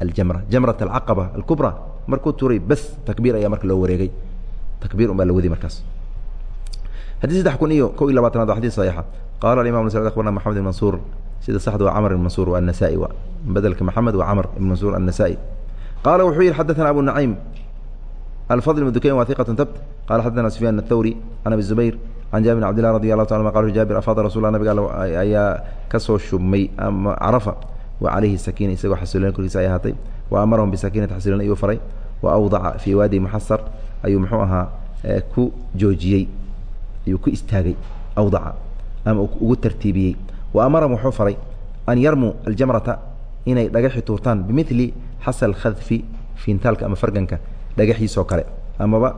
aljamra jamrat alcaqaba alkubra markuu tuuray bas takbiir ayaa marka loo wareegay takbiir un baa la wadi markaas xadii saddex kun iyo ko iyo labaatanaad waa xadis saxiixa qala aimam s abarna maxamed ibn mansuur sida saxda waa camr ibn mansuur waa anasai bedelka maxamed waa camr ibn mansuur annasai qaala wuxuu yihi xadaثana abu naciim ibn dukayn wa hiqat tabt qala xadaثana sufyan athawri can abi zubayr can jaabir bn abd lah radi allahu ta anuma qala jaabir afaada rasul nabiga ayaa ka soo shubmay ama carafa wa calayhi sakiina isagoo xasilooni korkiisa ay ahaatay wa amarahum bisakiinati xasilooni ayuu faray wa awdaca fii waadi muxasar ayuu muxuu ahaa ku joojiyey ayuu ku istaagay awdaca ama ugu tartiibiyey wa amarahum wuxuu faray an yarmuu aljamrata inay dhagaxi tuurtaan bimili xasal khadfi fiintaalka ama farganka dhagaxiisoo kale amaba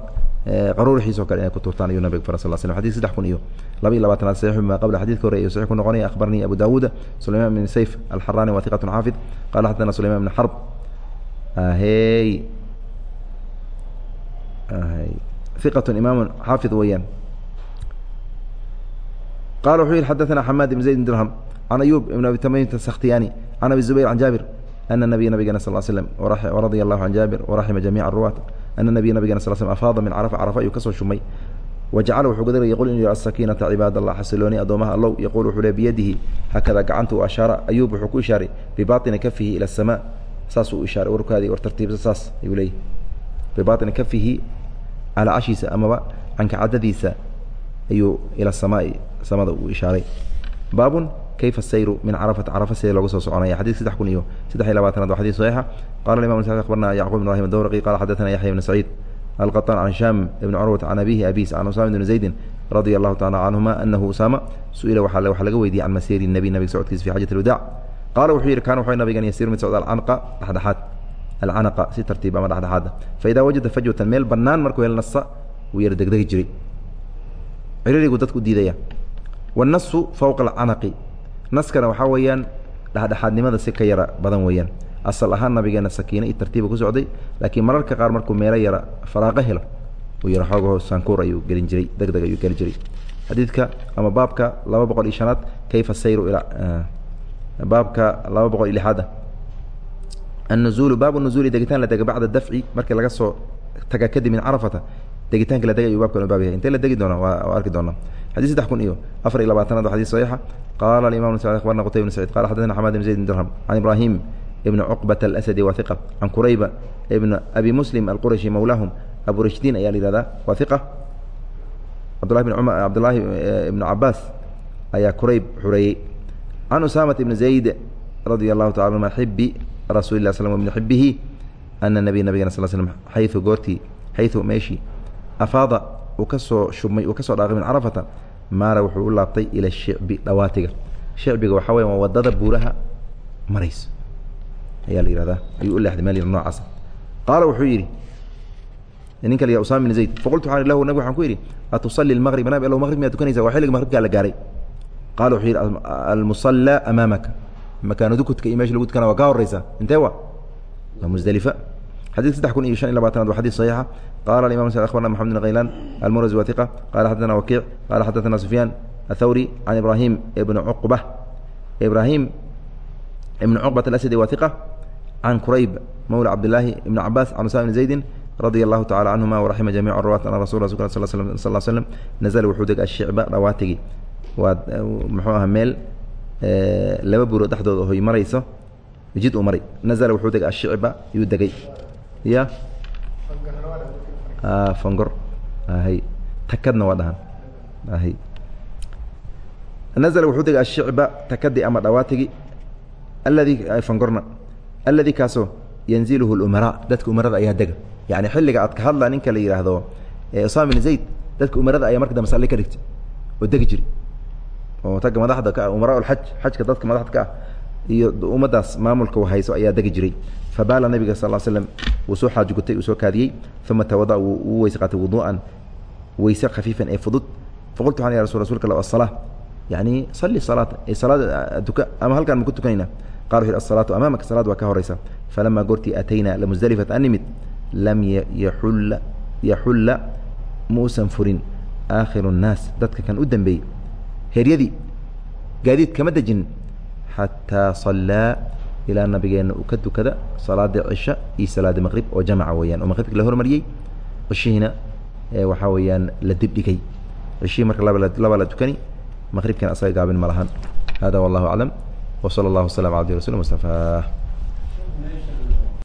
qaruurixiisoo kale inay ku tuurtaan ayuu nabig fara sal slam xadid saddex kun iyo laba iyo labaatanaad saxiixu bima qabla xadidka hore iyo saxiix ku noqonaya akhbaranii abu daawuuda sulayman bn sayf alxarani wa hiqatun xaafid qala xadana sulayman bn xarb ahey iqatun imaamu xaafid weeyaan. Qala wuxuu yihi xadaثana xamaad ibn zayd bn dirham can ayub ibn abi tamiim sakhtiyani can abi zubayr can jaabir ana nabiya nabigena sal slm radia allahu can jaabir waraxima jamiica ruwaat ana nabiya nabigena sl slm afaada min carafa carafa ayuu ka soo shumay wajacala wuxuu gadarga yaqul inuu yidhi asakiinata cibaad allah xasilooni addoomaha allow yaquul wuxuu le biyadihi haakada gacanta u ashaara ayuub wuxuu ku ishaaray bibaطini kafihi ila asamaa saasuu u ishaaray warkaadii war tartiibsa saas ayuu leeyahy bibaطini kafihi calaacashiisa amaba cankacadadiisa ayuu ila samaa samada u ishaaray baabun kayf sayru min carafat carafa sidee looga soo soconaya xadid saddex kun iyo saddex iyo labaatanaad waa xadid saxiixa qala imam nsai abarna yacqub ibn rahim adowraqi qala xadaثana yaxya ibn saciid alqaطan can shaam ibn curwat can abihi abis can usama ibn zaydin radia allahu tacala canhuma anahu usama su'ila waxa laga weydiiyey can maseeri nebi nabiga socodkiisa fi xajat alwadaac qaala wuxuu yidhi kana wuxuu nabigan yasiir mid socda alcanqa dhexdhexaad alcanaqa si tartiib ama dhexdhexaada faidaa wajada fajwatan meel bannaan markuu hel nasa wuu yar degdegi jiray ciririgu dadku diidaya wanasu fowqa alcanaqi naskana waxaa weeyaan dhexdhexaadnimada si ka yara badan weeyaan. Asal ahaan nabigeena sakiina io tartiiba ku socday laakiin mararka qaar markuu meelo yara faraaqo helo. Uu yaro xoogaho sankuur ayuu gelin jiray deg deg ayuu geli jiray. Xadiidka ama baabka laba boqol iyo shanaad kayfa sayru ilaa eh, baabka laba boqol iyo lixaada annuzuulu baabu nuzuuli degitaan la dega bacda dafci markii laga soo taga kadib min carafata degitaanka la degay ayuu babkan u baab yahay intee la degi doona waa arki doonaa xadيث saddex kun iyo afar iyo labaatanaad waa xadيث صaحيixa qala الimam aخbarna qtayb بن سعيد qala xadثna xmad بن زayd بن dirhم عن ibrahim بن cقبة الأسدي wa ثiqة عن qurayba بن أbi mسلم الqرشي mowlaahم abu rashdiin ayaa la yihahdaa waa iqa cabdullahi bn cumar cabdullaahi ibnu cabaas ayaa kurayb xureeyey can usaamata ibni zayd radia allahu taala anuma xibi rasuuli lah sl bni xibihi ana nabiy nabigana sal slm xayu goortii xayu meeshii afaada uu ka soo shubmay uu ka soo dhaaqay carafata maara wuxuu u laabtay ila shicbi dhawaatiga shicbiga waxaa weya waa waddada buuraha marayso ayaa la yihahdaa ayuu u leexday meel noocaasa qaala wuxuu yidhi ninka la usama bin zayd. Faqultu waxaan lahu nabig waxaan ku yidhi atusali lmaqrib nab alow maqrib miyaad tukanaysa waa xilliga maqribkaa la gaaray. Qaala wuxuu yidhi almusallaa amaamaka. Makaanu dukudka iyo meesha lagu tukana waa kaa horeysa intee wa waa musdelifa xadidka saddex kun iyo shan iyo labaatanaad waa xadis saxiixa qala imam abarna maxamed bn khaylaan almurazi wa iqa qala xaddatana wakiic qala xaddatana sufyaan athawri can ibrahim ibni cuqba ibrahim cuqbat alasadi wa iqa can kurayb mawla cabdillaahi ibni cabaas can usama bni zaydin radia allahu tacala canhuma waraxima jamiic rawat ana rasul sal sal slm nazla wuxuu deg ashicba dhawaatigii waa muxuu aha meel laba buurood dhexdooda hoy marayso jid uu maray nazla wuxuu degay ashicba yuu degay ya fangor hay takadna waa dhahan hay nazla wuxuu degay ashicba takadi ama dhawaatigi alladii fangorna alladii kaasoo yanziluhu lumaraa dadka umarada ayaa dega. Yani xilliga aad ka hadla ninka la yidhaahdo usama bin zayd dadka umarada ayaa marka dambe ka dhigtay oo degi jiri oo tagga madaxda ka ah lxaj xajka dadka madaxda ka ah iyo ummaddaas maamulka hayso ayaa degi jiray fabaala nabiga sal slam wuu soo xaajugutay uu soo kaadiyey uma tawada wuu u weyse qaatay wuduu'an weyse khafiifan ee fudud faqultu waxaan ya rasul rasulka la asala yani salli salaata salaada duka ama halkaan maku tukanayna qala wuxu asalaatu amaamaka salaad waa ka horeysa falamaa goortii aataynaa lamusdelifat an nimid lam yaxulla yaxulla muusan furin aakhiru الnaas dadka kan u dambeeyey heryadii gaadiid kama dejin xataa صallaa ilaa nabigeena uu ka dukada salaada cisha iyo salaada maqrib oo jamca weyaan oo maqribki la hormariyey cishihiina waxaa weyaan la dibdhigay cishihii marka labaa la dukani maqribkiina asaga gaabin ma lahan. Hada wallahu aclam. Wsala allah waslama ala abdi rasul mustafa.